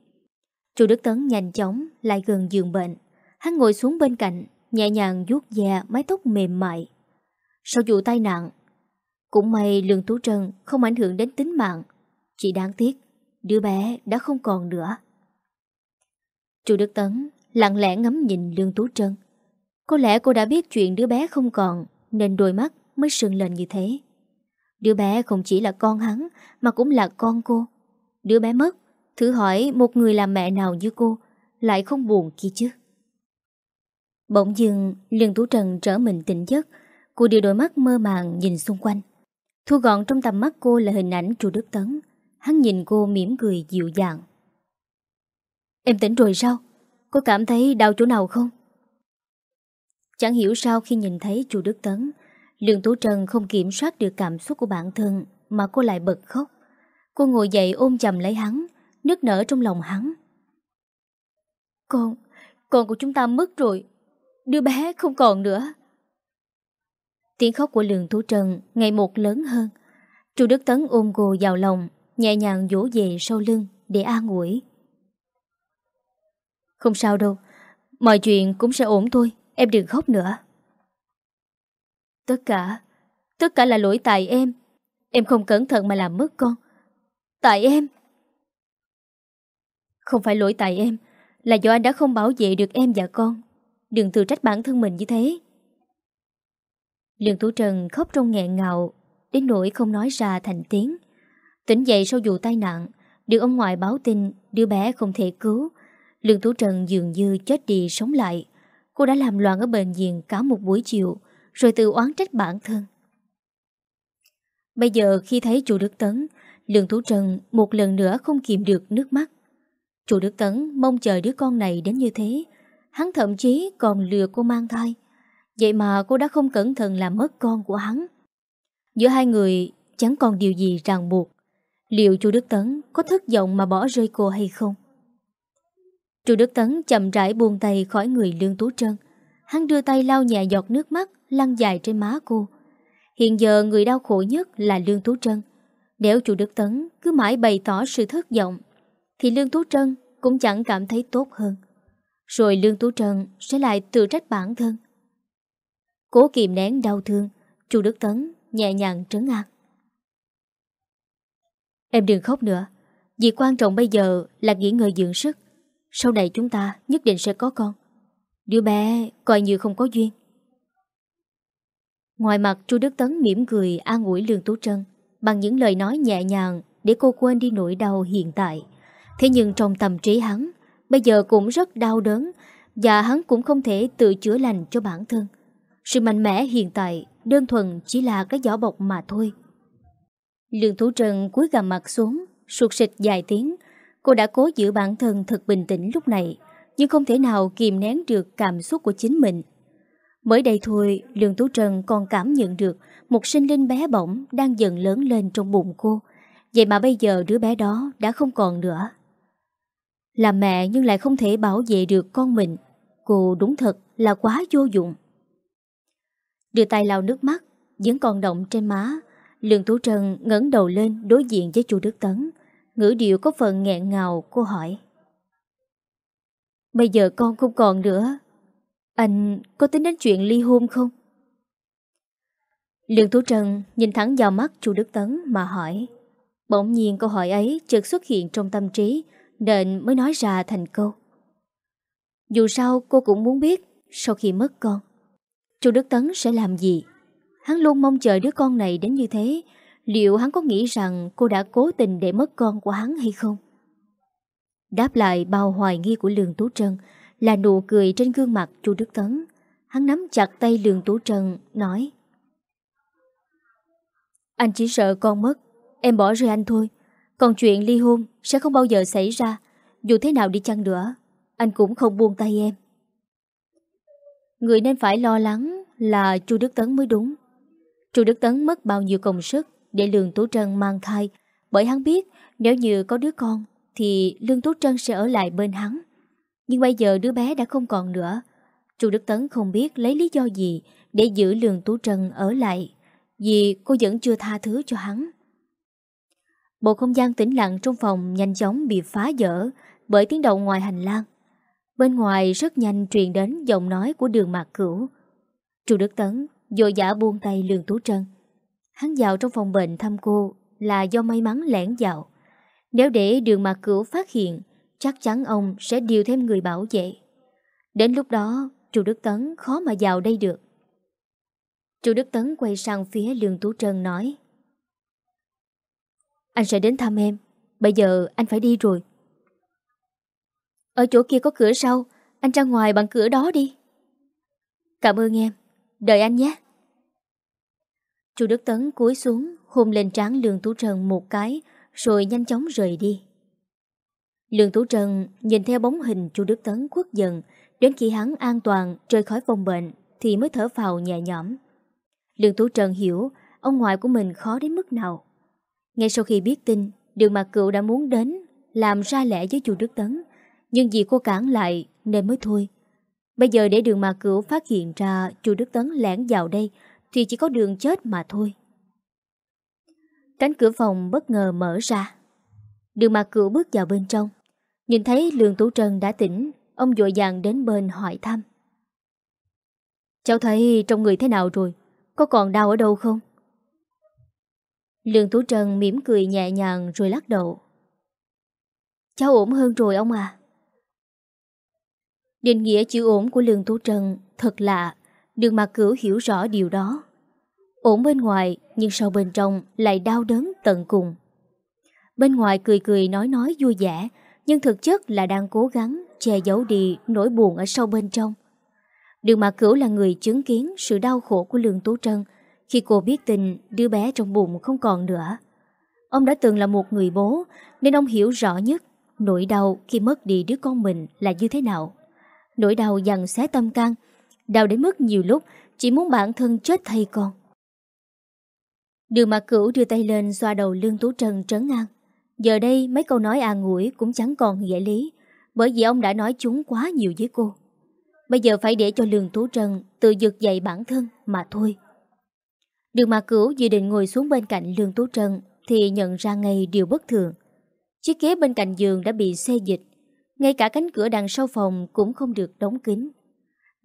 Chu Đức Tấn nhanh chóng lại gần giường bệnh. Hắn ngồi xuống bên cạnh Nhẹ nhàng vuốt ve mái tóc mềm mại. Sau vụ tai nạn Cũng may Lương Tú trần không ảnh hưởng đến tính mạng. Chỉ đáng tiếc Đứa bé đã không còn nữa. Chu Đức Tấn lặng lẽ ngắm nhìn Lương Tú Trân. Có lẽ cô đã biết chuyện đứa bé không còn, Nên đôi mắt mới sưng lên như thế. Đứa bé không chỉ là con hắn, Mà cũng là con cô. Đứa bé mất, Thử hỏi một người làm mẹ nào như cô, Lại không buồn kia chứ. Bỗng dưng, Lương Tú Trần trở mình tỉnh giấc. Cô đưa đôi mắt mơ màng nhìn xung quanh. Thu gọn trong tầm mắt cô là hình ảnh Chu Đức Tấn. Hắn nhìn cô mỉm cười dịu dàng. Em tỉnh rồi sao? Có cảm thấy đau chỗ nào không? Chẳng hiểu sao khi nhìn thấy chu Đức Tấn Lương Tú Trân không kiểm soát được cảm xúc của bản thân mà cô lại bật khóc. Cô ngồi dậy ôm chầm lấy hắn, nước nở trong lòng hắn. Con, con của chúng ta mất rồi. Đứa bé không còn nữa. Tiếng khóc của Lương Tú Trân ngày một lớn hơn. Chu Đức Tấn ôm cô vào lòng, nhẹ nhàng dỗ về sau lưng để an ủi. Không sao đâu, mọi chuyện cũng sẽ ổn thôi, em đừng khóc nữa. Tất cả, tất cả là lỗi tại em. Em không cẩn thận mà làm mất con. Tại em. Không phải lỗi tại em, là do anh đã không bảo vệ được em và con. Đừng tự trách bản thân mình như thế. Lương Tú Trần khóc trong nghẹn ngào, đến nỗi không nói ra thành tiếng. Tỉnh dậy sau vụ tai nạn, được ông ngoại báo tin đứa bé không thể cứu. Lương Thủ Trần dường như chết đi sống lại. Cô đã làm loạn ở bệnh viện cả một buổi chiều, rồi tự oán trách bản thân. Bây giờ khi thấy chủ Đức Tấn, Lương Thủ Trần một lần nữa không kìm được nước mắt. Chủ Đức Tấn mong chờ đứa con này đến như thế. Hắn thậm chí còn lừa cô mang thai. Vậy mà cô đã không cẩn thận làm mất con của hắn. Giữa hai người chẳng còn điều gì ràng buộc. Liệu chú Đức Tấn có thất vọng mà bỏ rơi cô hay không? Chu Đức Tấn chậm rãi buông tay khỏi người Lương Tú Trân. Hắn đưa tay lau nhẹ giọt nước mắt lăn dài trên má cô. Hiện giờ người đau khổ nhất là Lương Tú Trân. Nếu Chu Đức Tấn cứ mãi bày tỏ sự thất vọng, thì Lương Tú Trân cũng chẳng cảm thấy tốt hơn. Rồi Lương Tú Trân sẽ lại tự trách bản thân. Cố kìm nén đau thương, Chu Đức Tấn nhẹ nhàng trấn an. Em đừng khóc nữa. Việc quan trọng bây giờ là nghỉ ngơi dưỡng sức. Sau này chúng ta nhất định sẽ có con. Đứa bé coi như không có duyên. Ngoài mặt Chu Đức Tấn mỉm cười an ủi Lương Tú Trân bằng những lời nói nhẹ nhàng để cô quên đi nỗi đau hiện tại. Thế nhưng trong tâm trí hắn, bây giờ cũng rất đau đớn và hắn cũng không thể tự chữa lành cho bản thân. Sự mạnh mẽ hiện tại đơn thuần chỉ là cái giỏ bọc mà thôi. Lương Tú Trân cúi gằm mặt xuống, sụt sịch dài tiếng. Cô đã cố giữ bản thân thật bình tĩnh lúc này, nhưng không thể nào kìm nén được cảm xúc của chính mình. Mới đây thôi, Lương Tú Trân còn cảm nhận được một sinh linh bé bỏng đang dần lớn lên trong bụng cô. Vậy mà bây giờ đứa bé đó đã không còn nữa. Là mẹ nhưng lại không thể bảo vệ được con mình. Cô đúng thật là quá vô dụng. Đưa tay lau nước mắt, vẫn còn động trên má. Lương Tú Trân ngẩng đầu lên đối diện với chu Đức Tấn. Ngữ điệu có phần nghẹn ngào, cô hỏi. Bây giờ con không còn nữa anh có tính đến chuyện ly hôn không? Lương Tú Trân nhìn thẳng vào mắt chu Đức Tấn mà hỏi. Bỗng nhiên câu hỏi ấy chợt xuất hiện trong tâm trí nên mới nói ra thành câu. Dù sao cô cũng muốn biết sau khi mất con, chu Đức Tấn sẽ làm gì? Hắn luôn mong chờ đứa con này đến như thế, liệu hắn có nghĩ rằng cô đã cố tình để mất con của hắn hay không? Đáp lại bao hoài nghi của Lương Tú Trân là nụ cười trên gương mặt chu Đức Tấn. Hắn nắm chặt tay Lương Tú Trân, nói Anh chỉ sợ con mất, em bỏ rơi anh thôi. Còn chuyện ly hôn sẽ không bao giờ xảy ra. Dù thế nào đi chăng nữa, anh cũng không buông tay em. Người nên phải lo lắng là chu Đức Tấn mới đúng. chu Đức Tấn mất bao nhiêu công sức để Lương Tú Trân mang thai bởi hắn biết nếu như có đứa con thì Lương Tú Trân sẽ ở lại bên hắn. Nhưng bây giờ đứa bé đã không còn nữa. Chu Đức Tấn không biết lấy lý do gì để giữ Lương Tú Trân ở lại, vì cô vẫn chưa tha thứ cho hắn. Bộ không gian tĩnh lặng trong phòng nhanh chóng bị phá vỡ bởi tiếng động ngoài hành lang. Bên ngoài rất nhanh truyền đến giọng nói của đường mạc cửu. Chu Đức Tấn vội giả buông tay Lương Tú Trân. Hắn vào trong phòng bệnh thăm cô là do may mắn lẻn vào. Nếu để đường mạc cửu phát hiện chắc chắn ông sẽ điều thêm người bảo vệ. Đến lúc đó, chủ Đức Tấn khó mà vào đây được. chủ Đức Tấn quay sang phía Lương Tú Trân nói Anh sẽ đến thăm em, bây giờ anh phải đi rồi. Ở chỗ kia có cửa sau, anh ra ngoài bằng cửa đó đi. Cảm ơn em, đợi anh nhé. Chu Đức Tấn cúi xuống, hôn lên trán Lương Tú trần một cái, rồi nhanh chóng rời đi. Lương Tú trần nhìn theo bóng hình chu Đức Tấn khuất dần, đến khi hắn an toàn rời khỏi phòng bệnh thì mới thở phào nhẹ nhõm. Lương Tú Trần hiểu ông ngoại của mình khó đến mức nào. Ngay sau khi biết tin, Đường Mạc Cựu đã muốn đến làm ra lẽ với chu Đức Tấn. Nhưng vì cô cản lại nên mới thôi. Bây giờ để đường Mạc Cửu phát hiện ra chu Đức Tấn lẻn vào đây thì chỉ có đường chết mà thôi. Cánh cửa phòng bất ngờ mở ra. Đường mặt Cửu bước vào bên trong. Nhìn thấy Lương Tú Trân đã tỉnh, ông dội dàng đến bên hỏi thăm. Cháu thấy trong người thế nào rồi? Có còn đau ở đâu không? Lương Tú Trân mỉm cười nhẹ nhàng rồi lắc đầu. Cháu ổn hơn rồi ông à. Định nghĩa chữ ổn của Lương Tú Trân thật lạ, đường mặt cửu hiểu rõ điều đó. Ổn bên ngoài nhưng sau bên trong lại đau đớn tận cùng. Bên ngoài cười cười nói nói vui vẻ, nhưng thực chất là đang cố gắng che giấu đi nỗi buồn ở sâu bên trong. Đường mặt Cửu là người chứng kiến sự đau khổ của Lương Tú Trân khi cô biết tình đứa bé trong bụng không còn nữa. Ông đã từng là một người bố nên ông hiểu rõ nhất nỗi đau khi mất đi đứa con mình là như thế nào. Nỗi đau dằn xé tâm can, đau đến mức nhiều lúc chỉ muốn bản thân chết thay con. Đường mặt Cửu đưa tay lên xoa đầu Lương Tú Trân trấn an. Giờ đây mấy câu nói an ngủi cũng chẳng còn nghĩa lý, bởi vì ông đã nói chúng quá nhiều với cô. Bây giờ phải để cho Lương Tú Trân tự dực dậy bản thân mà thôi. Đường mặt Cửu dự định ngồi xuống bên cạnh Lương Tú Trân thì nhận ra ngay điều bất thường. Chiếc ghế bên cạnh giường đã bị xê dịch, ngay cả cánh cửa đằng sau phòng cũng không được đóng kín.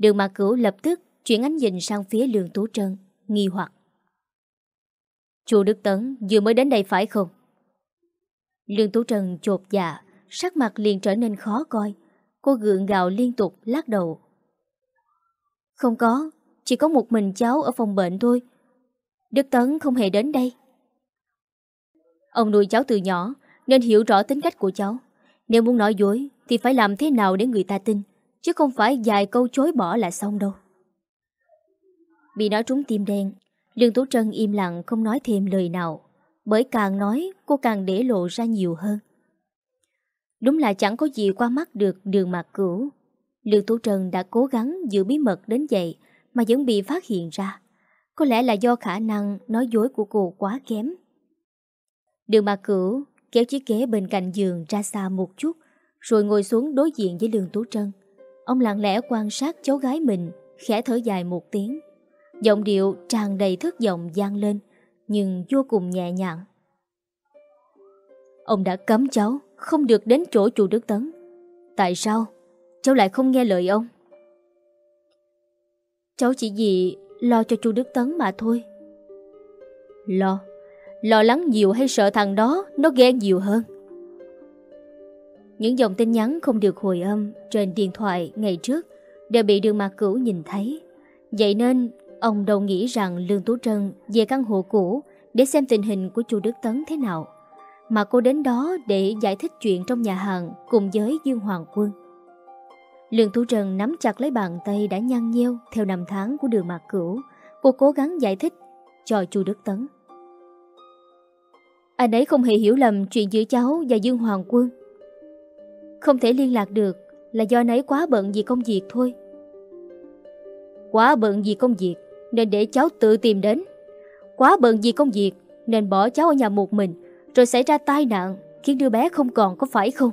Đường Mạc Cửu lập tức chuyển ánh nhìn sang phía Lương Tú Trân, nghi hoặc. Chu Đức Tấn vừa mới đến đây phải không? Lương Tú Trân chột dạ, sắc mặt liền trở nên khó coi. Cô gượng gạo liên tục lắc đầu. Không có, chỉ có một mình cháu ở phòng bệnh thôi. Đức Tấn không hề đến đây. Ông nuôi cháu từ nhỏ nên hiểu rõ tính cách của cháu. Nếu muốn nói dối thì phải làm thế nào để người ta tin, chứ không phải dài câu chối bỏ là xong đâu. Bị nói trúng tim đen, Lương Tú Trân im lặng không nói thêm lời nào, bởi càng nói cô càng để lộ ra nhiều hơn. Đúng là chẳng có gì qua mắt được đường mạc cửu. Lương Tú Trân đã cố gắng giữ bí mật đến vậy mà vẫn bị phát hiện ra. Có lẽ là do khả năng nói dối của cô quá kém. Đường mạc cửu kéo chiếc ghế bên cạnh giường ra xa một chút, rồi ngồi xuống đối diện với Lương Tú Trân. Ông lặng lẽ quan sát cháu gái mình, khẽ thở dài một tiếng. Giọng điệu tràn đầy thất vọng gian lên, nhưng vô cùng nhẹ nhàng. Ông đã cấm cháu không được đến chỗ chủ Đức Tấn. Tại sao? Cháu lại không nghe lời ông. Cháu chỉ vì lo cho chu Đức Tấn mà thôi. Lo? Lo lắng nhiều hay sợ thằng đó nó ghen nhiều hơn? Những dòng tin nhắn không được hồi âm trên điện thoại ngày trước đều bị đường mạc cửu nhìn thấy. Vậy nên, ông đâu nghĩ rằng Lương Tú Trân về căn hộ cũ để xem tình hình của chu Đức Tấn thế nào. Mà cô đến đó để giải thích chuyện trong nhà hàng cùng với Dương Hoàng Quân. Lương Tú Trân nắm chặt lấy bàn tay đã nhăn nheo theo năm tháng của đường mạc cửu. Cô cố gắng giải thích cho chu Đức Tấn. Anh ấy không hề hiểu lầm chuyện giữa cháu và Dương Hoàng Quân. Không thể liên lạc được là do nấy quá bận vì công việc thôi. Quá bận vì công việc nên để cháu tự tìm đến. Quá bận vì công việc nên bỏ cháu ở nhà một mình rồi xảy ra tai nạn khiến đứa bé không còn có phải không?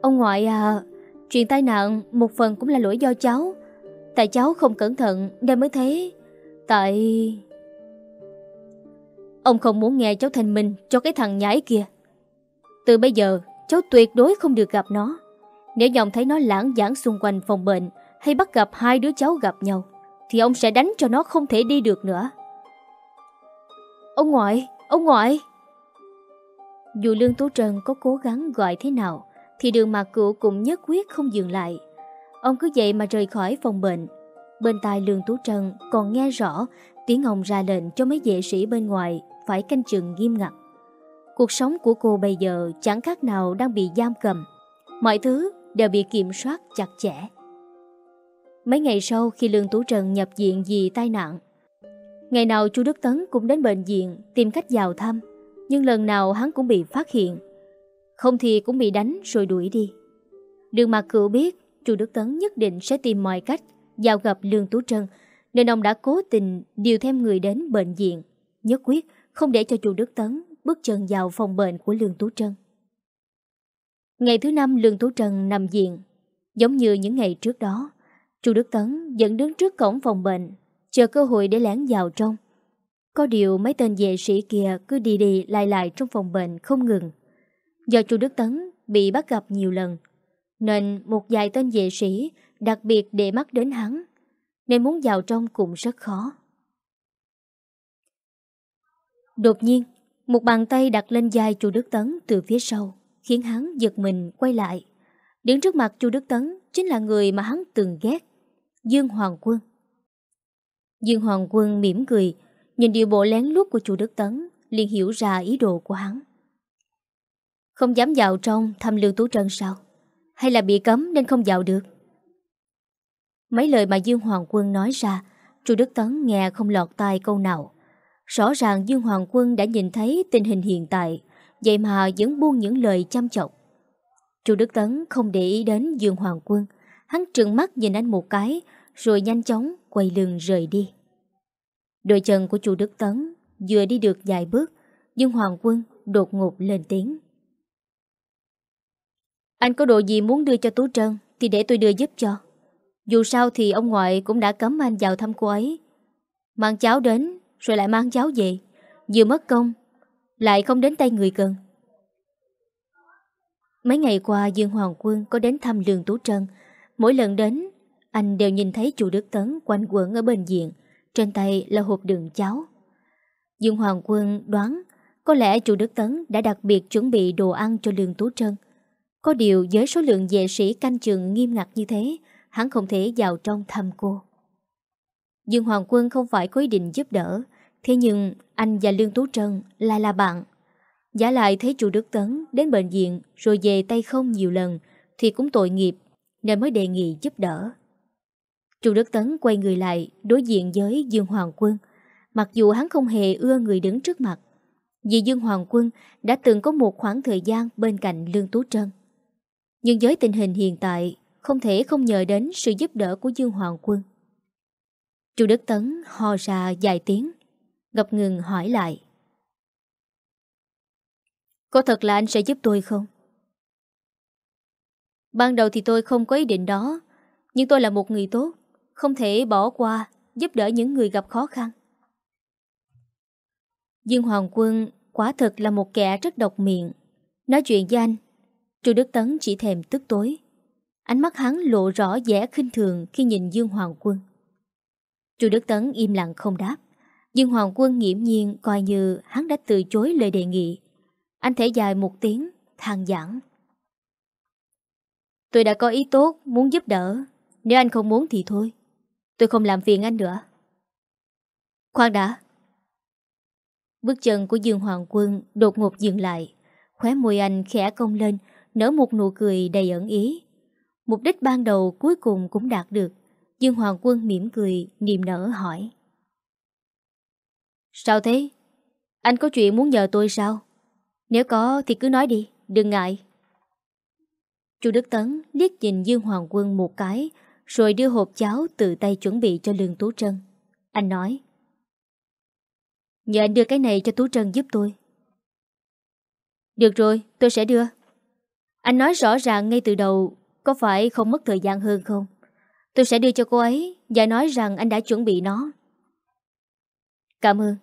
Ông ngoại à, chuyện tai nạn một phần cũng là lỗi do cháu. Tại cháu không cẩn thận nên mới thế. Tại... Ông không muốn nghe cháu thành minh cho cái thằng nhái kia. Từ bây giờ, cháu tuyệt đối không được gặp nó. Nếu nhông thấy nó lãng giảng xung quanh phòng bệnh hay bắt gặp hai đứa cháu gặp nhau, thì ông sẽ đánh cho nó không thể đi được nữa. Ông ngoại, ông ngoại! Dù Lương Tú Trần có cố gắng gọi thế nào, thì đường mặt cựu cũng nhất quyết không dừng lại. Ông cứ vậy mà rời khỏi phòng bệnh. Bên tai Lương Tú Trần còn nghe rõ tiếng ông ra lệnh cho mấy vệ sĩ bên ngoài phải canh chừng nghiêm ngặt. Cuộc sống của cô bây giờ chẳng khác nào đang bị giam cầm. Mọi thứ đều bị kiểm soát chặt chẽ. Mấy ngày sau khi Lương Tú Trần nhập viện vì tai nạn, ngày nào chú Đức Tấn cũng đến bệnh viện tìm cách vào thăm, nhưng lần nào hắn cũng bị phát hiện. Không thì cũng bị đánh rồi đuổi đi. Đường mặt Cửu biết chú Đức Tấn nhất định sẽ tìm mọi cách vào gặp Lương Tú Trân Nên ông đã cố tình điều thêm người đến bệnh viện Nhất quyết không để cho chu Đức Tấn bước chân vào phòng bệnh của Lương Tú Trân. Ngày thứ năm, Lương Tú Trân nằm viện. Giống như những ngày trước đó, chu Đức Tấn vẫn đứng trước cổng phòng bệnh, Chờ cơ hội để lén vào trong. Có điều mấy tên vệ sĩ kia cứ đi đi lại lại trong phòng bệnh không ngừng. Do chu Đức Tấn bị bắt gặp nhiều lần, Nên một vài tên vệ sĩ đặc biệt để mắt đến hắn, Nên muốn vào trong cũng rất khó. Đột nhiên một bàn tay đặt lên vai chu Đức Tấn từ phía sau, Khiến hắn giật mình quay lại. Đứng trước mặt chu Đức Tấn Chính là người mà hắn từng ghét, Dương Hoàng Quân. Dương Hoàng Quân mỉm cười, Nhìn điều bộ lén lút của chu Đức Tấn, liền hiểu ra ý đồ của hắn. Không dám vào trong thăm lưu Tú Trân sao? Hay là bị cấm nên không vào được? Mấy lời mà Dương Hoàng Quân nói ra, chu Đức Tấn nghe không lọt tai câu nào. Rõ ràng Dương Hoàng Quân đã nhìn thấy tình hình hiện tại, Vậy mà vẫn buông những lời chăm chọc. Chu Đức Tấn không để ý đến Dương Hoàng Quân. Hắn trừng mắt nhìn anh một cái, Rồi nhanh chóng quay lưng rời đi. Đôi chân của chu Đức Tấn Vừa đi được vài bước, Dương Hoàng Quân đột ngột lên tiếng. Anh có đồ gì muốn đưa cho Tú Trân Thì để tôi đưa giúp cho. Dù sao thì ông ngoại cũng đã cấm anh vào thăm cô ấy. Mang cháu đến rồi lại mang cháu về. Vừa mất công, Lại không đến tay người cần Mấy ngày qua, Dương Hoàng Quân có đến thăm Lương Tú Trân. Mỗi lần đến, Anh đều nhìn thấy chủ Đức Tấn quanh quẩn ở bên diện. Trên tay là hộp đường cháo. Dương Hoàng Quân đoán Có lẽ chủ Đức Tấn đã đặc biệt chuẩn bị đồ ăn cho Lương Tú Trân. Có điều với số lượng vệ sĩ canh trường nghiêm ngặt như thế, Hắn không thể vào trong thăm cô. Dương Hoàng Quân không phải có ý định giúp đỡ Thế nhưng anh và Lương Tú Trân lại là bạn Giả lại thấy chủ Đức Tấn đến bệnh viện rồi về tay không nhiều lần thì cũng tội nghiệp nên mới đề nghị giúp đỡ. Chủ Đức Tấn quay người lại đối diện với Dương Hoàng Quân mặc dù hắn không hề ưa người đứng trước mặt, vì Dương Hoàng Quân đã từng có một khoảng thời gian bên cạnh Lương Tú Trân. Nhưng với tình hình hiện tại, không thể không nhờ đến sự giúp đỡ của Dương Hoàng Quân. Chu Đức Tấn ho ra vài tiếng, ngập ngừng hỏi lại. Có thật là anh sẽ giúp tôi không? Ban đầu thì tôi không có ý định đó, Nhưng tôi là một người tốt, Không thể bỏ qua Giúp đỡ những người gặp khó khăn Dương Hoàng Quân Quả thật là một kẻ rất độc miệng Nói chuyện với anh, Chu Đức Tấn chỉ thèm tức tối Ánh mắt hắn lộ rõ vẻ khinh thường Khi nhìn Dương Hoàng Quân Chu Đức Tấn im lặng không đáp Dương Hoàng Quân nghiễm nhiên coi như hắn đã từ chối lời đề nghị anh thể dài một tiếng, than giảng. Tôi đã có ý tốt, muốn giúp đỡ. Nếu anh không muốn thì thôi. Tôi không làm phiền anh nữa. Khoan đã. Bước chân của Dương Hoàng Quân đột ngột dừng lại. Khóe môi anh khẽ cong lên, nở một nụ cười đầy ẩn ý. Mục đích ban đầu cuối cùng cũng đạt được. Dương Hoàng Quân mỉm cười, niềm nở hỏi. Sao thế? Anh có chuyện muốn nhờ tôi sao? Nếu có thì cứ nói đi, đừng ngại. Chu Đức Tấn liếc nhìn Dương Hoàng Quân một cái, rồi đưa hộp cháo tự tay chuẩn bị cho Lương Tú Trân. Anh nói, Nhờ anh đưa cái này cho Tú Trân giúp tôi. Được rồi, tôi sẽ đưa. Anh nói rõ ràng ngay từ đầu, có phải không mất thời gian hơn không? Tôi sẽ đưa cho cô ấy và nói rằng anh đã chuẩn bị nó. Cảm ơn.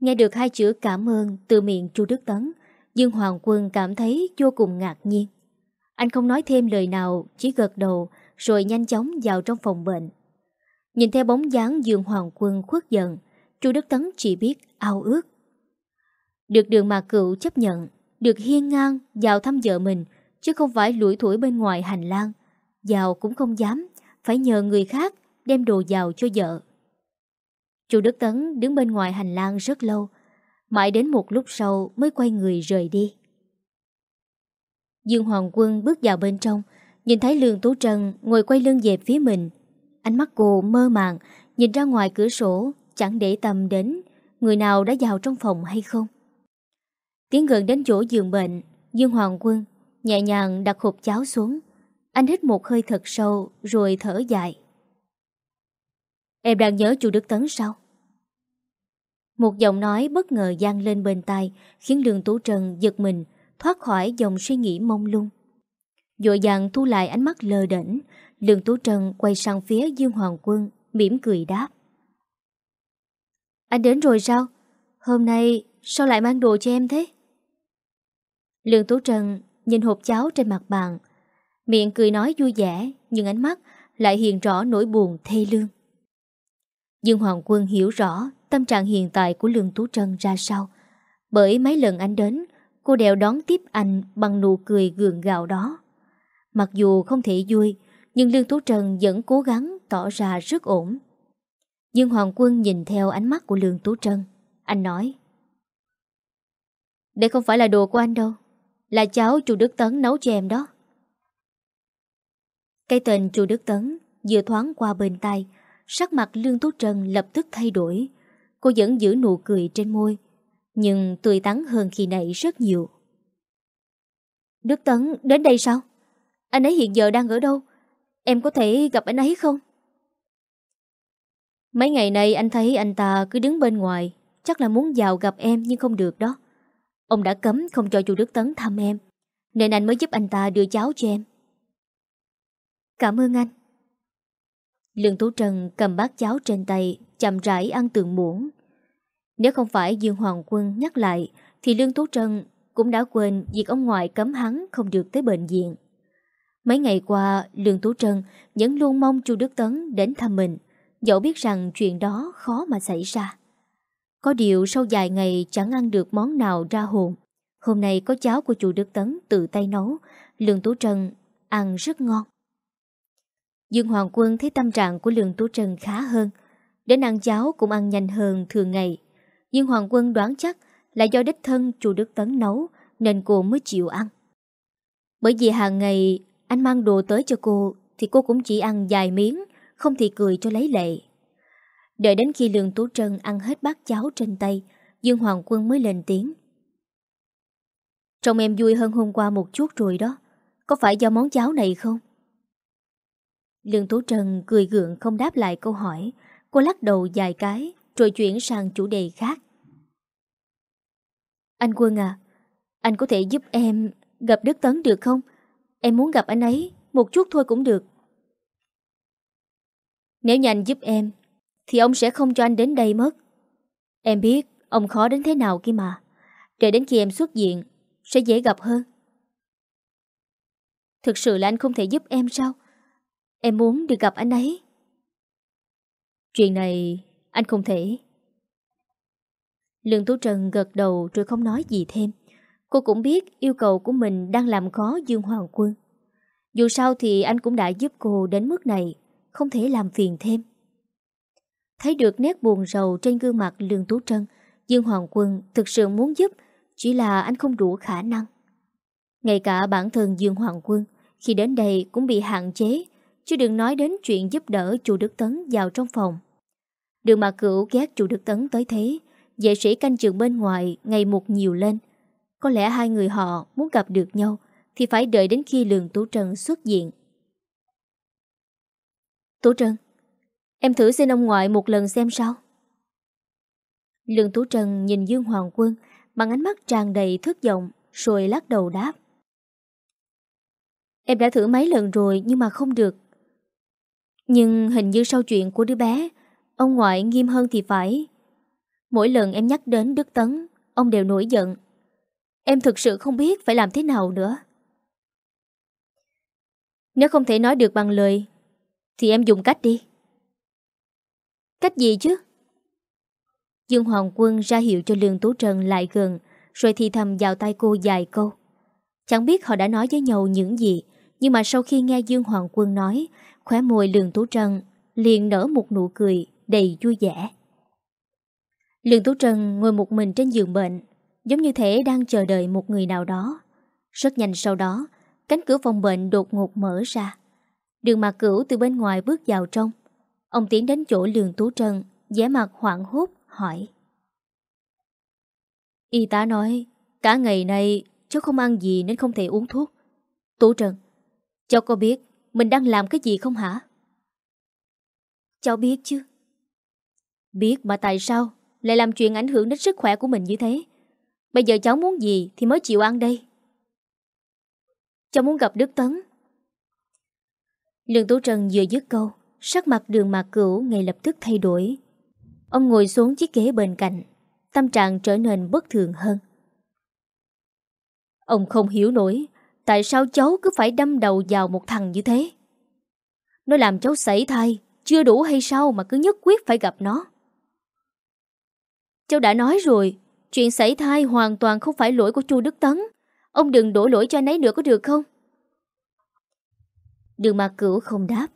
Nghe được hai chữ cảm ơn từ miệng Chu Đức Tấn, Dương Hoàng Quân cảm thấy vô cùng ngạc nhiên. Anh không nói thêm lời nào, chỉ gật đầu rồi nhanh chóng vào trong phòng bệnh. Nhìn theo bóng dáng Dương Hoàng Quân khuất giận, Chu Đức Tấn chỉ biết ao ước. Được đường mà cựu chấp nhận, được hiên ngang vào thăm vợ mình, chứ không phải lủi thủi bên ngoài hành lang giàu cũng không dám, phải nhờ người khác đem đồ giàu cho vợ. Chu Đức Tấn đứng bên ngoài hành lang rất lâu, mãi đến một lúc sau mới quay người rời đi. Dương Hoàng Quân bước vào bên trong, nhìn thấy Lương Tú Trân ngồi quay lưng về phía mình. Ánh mắt cô mơ màng, nhìn ra ngoài cửa sổ, chẳng để tâm đến người nào đã vào trong phòng hay không. Tiến gần đến chỗ giường bệnh, Dương Hoàng Quân nhẹ nhàng đặt hộp cháo xuống. Anh hít một hơi thật sâu rồi thở dài. Em đang nhớ chú Đức Tấn sao? Một giọng nói bất ngờ gian lên bên tai khiến Lương Tú Trần giật mình, thoát khỏi dòng suy nghĩ mông lung. Dội dàng thu lại ánh mắt lờ đỉnh, Lương Tú Trần quay sang phía Dương Hoàng Quân, mỉm cười đáp. Anh đến rồi sao? Hôm nay sao lại mang đồ cho em thế? Lương Tú Trần nhìn hộp cháo trên mặt bàn, miệng cười nói vui vẻ, nhưng ánh mắt lại hiện rõ nỗi buồn thê lương. Dương Hoàng Quân hiểu rõ tâm trạng hiện tại của Lương Tú Trân ra sao. Bởi mấy lần anh đến, cô đều đón tiếp anh bằng nụ cười gượng gạo đó. Mặc dù không thể vui, nhưng Lương Tú Trân vẫn cố gắng tỏ ra rất ổn. Dương Hoàng Quân nhìn theo ánh mắt của Lương Tú Trân. Anh nói Đây không phải là đồ của anh đâu Là cháu chú Đức Tấn nấu cho em đó cái tên chu Đức Tấn vừa thoáng qua bên tay Sắc mặt Lương Tú Trân lập tức thay đổi Cô vẫn giữ nụ cười trên môi, Nhưng tươi tắn hơn khi nãy rất nhiều Đức Tấn, đến đây sao? Anh ấy hiện giờ đang ở đâu? Em có thể gặp anh ấy không? Mấy ngày nay anh thấy anh ta cứ đứng bên ngoài, Chắc là muốn vào gặp em nhưng không được đó Ông đã cấm không cho chú Đức Tấn thăm em, Nên anh mới giúp anh ta đưa cháu cho em Cảm ơn anh. Lương Tú Trần cầm bát cháo trên tay, Chậm rãi ăn từng muỗng. Nếu không phải Dương Hoàng Quân nhắc lại, Thì Lương Tú Trần cũng đã quên Việc ông ngoại cấm hắn không được tới bệnh viện. Mấy ngày qua, Lương Tú Trân vẫn luôn mong chu Đức Tấn đến thăm mình, Dẫu biết rằng chuyện đó khó mà xảy ra. Có điều sau vài ngày chẳng ăn được món nào ra hồn. Hôm nay có cháo của chủ Đức Tấn tự tay nấu, Lương Tú Trân ăn rất ngon. Dương Hoàng Quân thấy tâm trạng của Lương Tú Trân khá hơn. Đến ăn cháo cũng ăn nhanh hơn thường ngày. Dương Hoàng Quân đoán chắc là do đích thân chủ Đức Tấn nấu, Nên cô mới chịu ăn. Bởi vì hàng ngày anh mang đồ tới cho cô, Thì cô cũng chỉ ăn vài miếng, Không thì cười cho lấy lệ. Đợi đến khi Lương Tú Trân ăn hết bát cháo trên tay, Dương Hoàng Quân mới lên tiếng. Trông em vui hơn hôm qua một chút rồi đó. Có phải do món cháo này không? Lương Tú Trân cười gượng không đáp lại câu hỏi. Cô lắc đầu dài cái, Rồi chuyển sang chủ đề khác. Anh Quân à Anh có thể giúp em gặp Đức Tấn được không? Em muốn gặp anh ấy Một chút thôi cũng được. Nếu như anh giúp em, Thì ông sẽ không cho anh đến đây mất. Em biết ông khó đến thế nào kia mà. Đợi đến khi em xuất diện, Sẽ dễ gặp hơn. Thực sự là anh không thể giúp em sao? Em muốn được gặp anh ấy Chuyện này Anh không thể Lương Tú Trần gật đầu rồi không nói gì thêm Cô cũng biết yêu cầu của mình đang làm khó Dương Hoàng Quân. Dù sao thì anh cũng đã giúp cô đến mức này, không thể làm phiền thêm. Thấy được nét buồn rầu trên gương mặt Lương Tú Trân, Dương Hoàng Quân thực sự muốn giúp, chỉ là anh không đủ khả năng. Ngay cả bản thân Dương Hoàng Quân khi đến đây cũng bị hạn chế, chứ đừng nói đến chuyện giúp đỡ chủ Đức Tấn vào trong phòng. Đường mà cửu ghét chủ Đức Tấn tới thế, vệ sĩ canh trường bên ngoài ngày một nhiều lên, có lẽ hai người họ muốn gặp được nhau thì phải đợi đến khi Lường Tú Trân xuất diện. Tú Trân, em thử xin ông ngoại một lần xem sao. Lương Tú Trân nhìn Dương Hoàng Quân bằng ánh mắt tràn đầy thất vọng rồi lắc đầu đáp. Em đã thử mấy lần rồi nhưng mà không được. Nhưng hình như sau chuyện của đứa bé, ông ngoại nghiêm hơn thì phải. Mỗi lần em nhắc đến Đức Tấn, ông đều nổi giận. Em thực sự không biết phải làm thế nào nữa. Nếu không thể nói được bằng lời, thì em dùng cách đi. Cách gì chứ? Dương Hoàng Quân ra hiệu cho Lương Tú Trần lại gần, rồi thì thầm vào tay cô dài câu. Chẳng biết họ đã nói với nhau những gì, nhưng mà sau khi nghe Dương Hoàng Quân nói, khóe môi Lương Tú trân liền nở một nụ cười đầy vui vẻ. Lương Tú trân ngồi một mình trên giường bệnh, giống như thể đang chờ đợi một người nào đó. Rất nhanh sau đó, cánh cửa phòng bệnh đột ngột mở ra. Đường mặt cửu từ bên ngoài bước vào trong. Ông tiến đến chỗ lường tú trân, vẻ mặt hoảng hốt, hỏi. Y tá nói, cả ngày nay cháu không ăn gì nên không thể uống thuốc. Tú trân, cháu có biết mình đang làm cái gì không hả? Cháu biết chứ, Biết mà tại sao lại làm chuyện ảnh hưởng đến sức khỏe của mình như thế. Bây giờ cháu muốn gì thì mới chịu ăn đây. Cháu muốn gặp Đức Tấn. Lương Tú Trần vừa dứt câu, sắc mặt đường mạc cửu ngay lập tức thay đổi. Ông ngồi xuống chiếc ghế bên cạnh, tâm trạng trở nên bất thường hơn. Ông không hiểu nổi Tại sao cháu cứ phải đâm đầu vào một thằng như thế? Nó làm cháu sảy thai, Chưa đủ hay sao mà cứ nhất quyết phải gặp nó? Cháu đã nói rồi, Chuyện sảy thai hoàn toàn không phải lỗi của chu Đức Tấn. Ông đừng đổ lỗi cho anh ấy nữa có được không? Đường mặt cửu không đáp,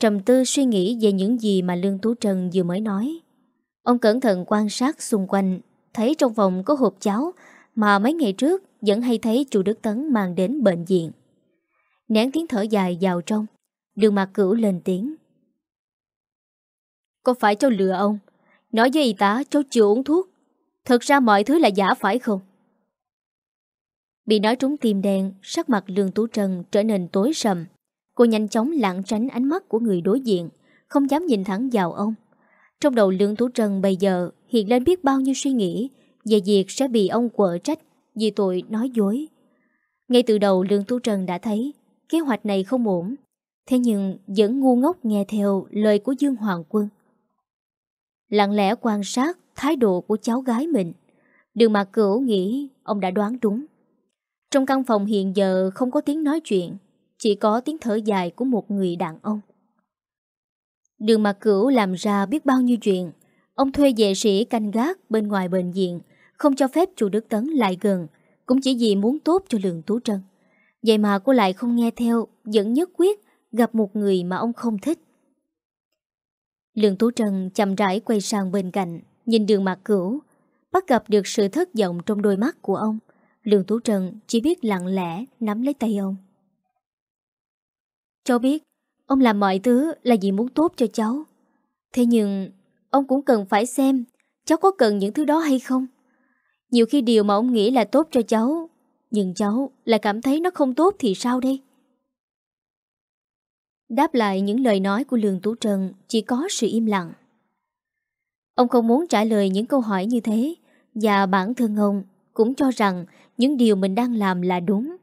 Trầm tư suy nghĩ về những gì mà Lương Tú Trần vừa mới nói. Ông cẩn thận quan sát xung quanh, Thấy trong phòng có hộp cháo Mà mấy ngày trước vẫn hay thấy chu Đức Tấn mang đến bệnh viện. Nén tiếng thở dài vào trong, đường mặt cửu lên tiếng. Có phải cháu lừa ông? Nói với y tá cháu chưa uống thuốc. Thật ra mọi thứ là giả phải không? Bị nói trúng tim đen, sắc mặt Lương Tú trần trở nên tối sầm. Cô nhanh chóng lảng tránh ánh mắt của người đối diện, không dám nhìn thẳng vào ông. Trong đầu Lương Tú trần bây giờ hiện lên biết bao nhiêu suy nghĩ về việc sẽ bị ông quở trách vì tội nói dối. Ngay từ đầu Lương Tú Trần đã thấy kế hoạch này không ổn, thế nhưng vẫn ngu ngốc nghe theo lời của Dương Hoàng Quân. Lặng lẽ quan sát thái độ của cháu gái mình, đường mặt cửu nghĩ ông đã đoán đúng. Trong căn phòng hiện giờ không có tiếng nói chuyện, chỉ có tiếng thở dài của một người đàn ông. Đường mặt cửu làm ra biết bao nhiêu chuyện, ông thuê vệ sĩ canh gác bên ngoài bệnh viện, không cho phép chủ Đức Tấn lại gần, Cũng chỉ vì muốn tốt cho Lương Tú Trân. Vậy mà cô lại không nghe theo, Vẫn nhất quyết gặp một người mà ông không thích. Lương Tú Trân chậm rãi quay sang bên cạnh, Nhìn đường mặt cửu, Bắt gặp được sự thất vọng trong đôi mắt của ông. Lương Tú Trân chỉ biết lặng lẽ Nắm lấy tay ông. Cháu biết, Ông làm mọi thứ là vì muốn tốt cho cháu. Thế nhưng, Ông cũng cần phải xem Cháu có cần những thứ đó hay không nhiều khi điều mà ông nghĩ là tốt cho cháu, Nhưng cháu lại cảm thấy nó không tốt thì sao đây? Đáp lại những lời nói của Lương Tú Trần Chỉ có sự im lặng. Ông không muốn trả lời những câu hỏi như thế, Và bản thân ông cũng cho rằng Những điều mình đang làm là đúng.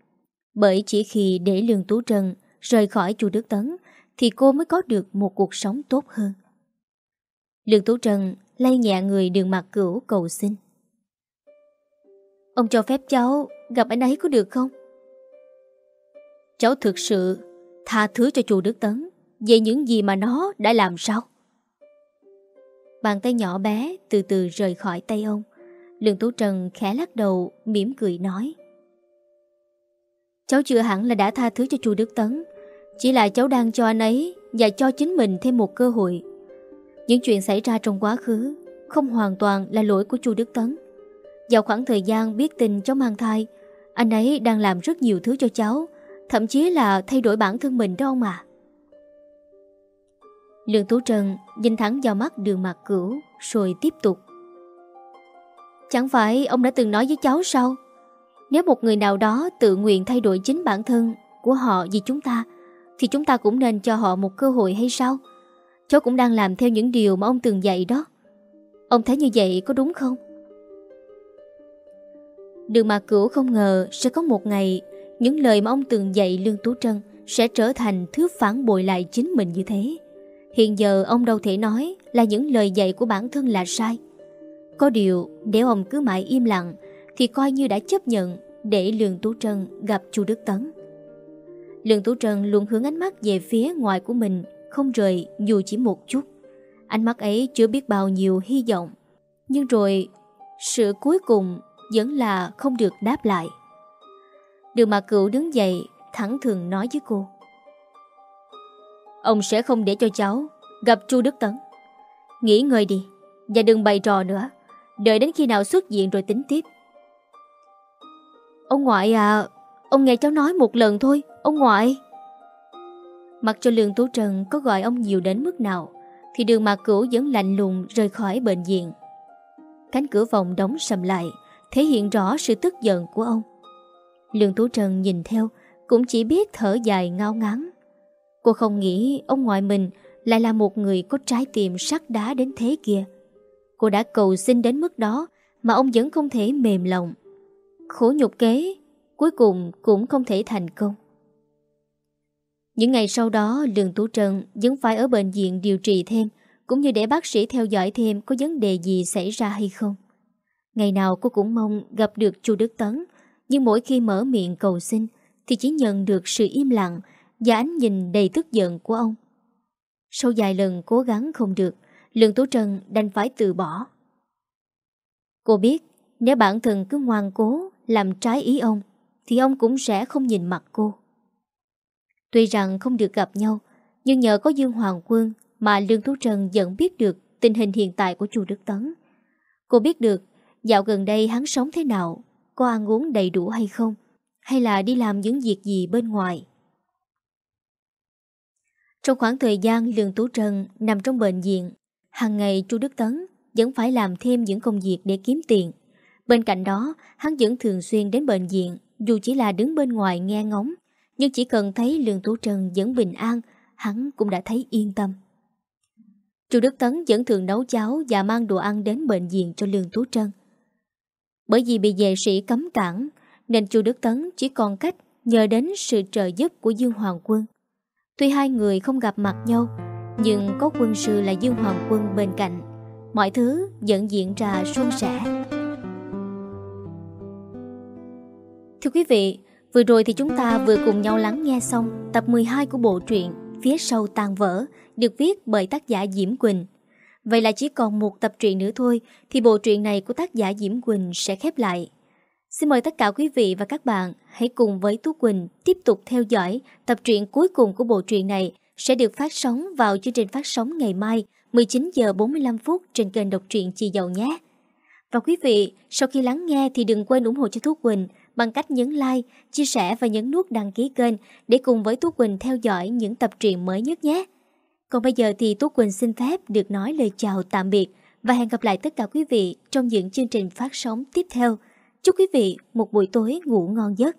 Bởi chỉ khi để Lương Tú Trần Rời khỏi chùa Đức Tấn, Thì cô mới có được một cuộc sống tốt hơn. Lương Tú Trần lay nhẹ người đường mặt cửu cầu xin. Ông cho phép cháu gặp anh ấy có được không? Cháu thực sự tha thứ cho chùa Đức Tấn về những gì mà nó đã làm sao? Bàn tay nhỏ bé từ từ rời khỏi tay ông. Lương Tú Trần khẽ lắc đầu, mỉm cười nói. Cháu chưa hẳn là đã tha thứ cho chùa Đức Tấn. Chỉ là cháu đang cho anh ấy và cho chính mình thêm một cơ hội. Những chuyện xảy ra trong quá khứ không hoàn toàn là lỗi của chùa Đức Tấn. Vào khoảng thời gian biết tin cháu mang thai, Anh ấy đang làm rất nhiều thứ cho cháu, Thậm chí là thay đổi bản thân mình đó ông à Lương Tú Trần nhìn thẳng vào mắt đường mặt cửu, Rồi tiếp tục. Chẳng phải ông đã từng nói với cháu sao? Nếu một người nào đó tự nguyện thay đổi chính bản thân của họ vì chúng ta, Thì chúng ta cũng nên cho họ một cơ hội hay sao? Cháu cũng đang làm theo những điều mà ông từng dạy đó. Ông thấy như vậy có đúng không? Đường mà Cửu không ngờ sẽ có một ngày, những lời mà ông từng dạy Lương Tú Trân sẽ trở thành thứ phản bội lại chính mình như thế. Hiện giờ ông đâu thể nói là những lời dạy của bản thân là sai. Có điều, nếu ông cứ mãi im lặng, thì coi như đã chấp nhận để Lương Tú Trân gặp chu Đức Tấn. Lương Tú Trân luôn hướng ánh mắt về phía ngoài của mình, không rời, dù chỉ một chút. Ánh mắt ấy chưa biết bao nhiêu hy vọng. Nhưng rồi, sự cuối cùng vẫn là không được đáp lại. Đường mặt cửu đứng dậy, thẳng thường nói với cô. Ông sẽ không để cho cháu gặp Chu Đức Tấn. Nghỉ ngơi đi, và đừng bày trò nữa. Đợi đến khi nào xuất diện rồi tính tiếp. Ông ngoại à, ông nghe cháu nói một lần thôi, ông ngoại. Mặc cho Lương Tú Trần có gọi ông nhiều đến mức nào, thì đường mặt cửu vẫn lạnh lùng rời khỏi bệnh viện. Cánh cửa phòng đóng sầm lại, thể hiện rõ sự tức giận của ông. Lương Tú Trần nhìn theo, cũng chỉ biết thở dài ngao ngán. Cô không nghĩ ông ngoại mình lại là một người có trái tim sắt đá đến thế kia. Cô đã cầu xin đến mức đó mà ông vẫn không thể mềm lòng. Khổ nhục kế, cuối cùng cũng không thể thành công. Những ngày sau đó, Lương Tú Trân vẫn phải ở bệnh viện điều trị thêm, cũng như để bác sĩ theo dõi thêm có vấn đề gì xảy ra hay không. Ngày nào cô cũng mong gặp được chu Đức Tấn, nhưng mỗi khi mở miệng cầu xin thì chỉ nhận được sự im lặng và ánh nhìn đầy tức giận của ông. Sau vài lần cố gắng không được, Lương Tú Trân đành phải từ bỏ. Cô biết nếu bản thân cứ ngoan cố làm trái ý ông thì ông cũng sẽ không nhìn mặt cô. Tuy rằng không được gặp nhau, nhưng nhờ có Dương Hoàng Quân mà Lương Tú Trân vẫn biết được tình hình hiện tại của chu Đức Tấn. Cô biết được dạo gần đây hắn sống thế nào, có ăn uống đầy đủ hay không, hay là đi làm những việc gì bên ngoài. Trong khoảng thời gian Lương Tú Trân nằm trong bệnh viện, hàng ngày chu Đức Tấn vẫn phải làm thêm những công việc để kiếm tiền. Bên cạnh đó, hắn vẫn thường xuyên đến bệnh viện, dù chỉ là đứng bên ngoài nghe ngóng, nhưng chỉ cần thấy Lương Tú Trân vẫn bình an, hắn cũng đã thấy yên tâm. Chu Đức Tấn vẫn thường nấu cháo và mang đồ ăn đến bệnh viện cho Lương Tú Trân. Bởi vì bị vệ sĩ cấm cản, nên Chu Đức Tấn chỉ còn cách nhờ đến sự trợ giúp của Dương Hoàng Quân. Tuy hai người không gặp mặt nhau, nhưng có quân sư là Dương Hoàng Quân bên cạnh, mọi thứ vẫn diễn ra suôn sẻ. Thưa quý vị, vừa rồi thì chúng ta vừa cùng nhau lắng nghe xong tập 12 của bộ truyện Phía sau tan vỡ được viết bởi tác giả Diễm Quỳnh. Vậy là chỉ còn một tập truyện nữa thôi thì bộ truyện này của tác giả Diễm Quỳnh sẽ khép lại. Xin mời tất cả quý vị và các bạn hãy cùng với Tú Quỳnh tiếp tục theo dõi tập truyện cuối cùng của bộ truyện này sẽ được phát sóng vào chương trình phát sóng ngày mai 19 giờ 45 phút trên kênh độc truyện Chị Dậu nhé. Và quý vị, sau khi lắng nghe thì đừng quên ủng hộ cho Tú Quỳnh bằng cách nhấn like, chia sẻ và nhấn nút đăng ký kênh để cùng với Tú Quỳnh theo dõi những tập truyện mới nhất nhé. Còn bây giờ thì Tú Quỳnh xin phép được nói lời chào tạm biệt và hẹn gặp lại tất cả quý vị trong những chương trình phát sóng tiếp theo. Chúc quý vị một buổi tối ngủ ngon giấc.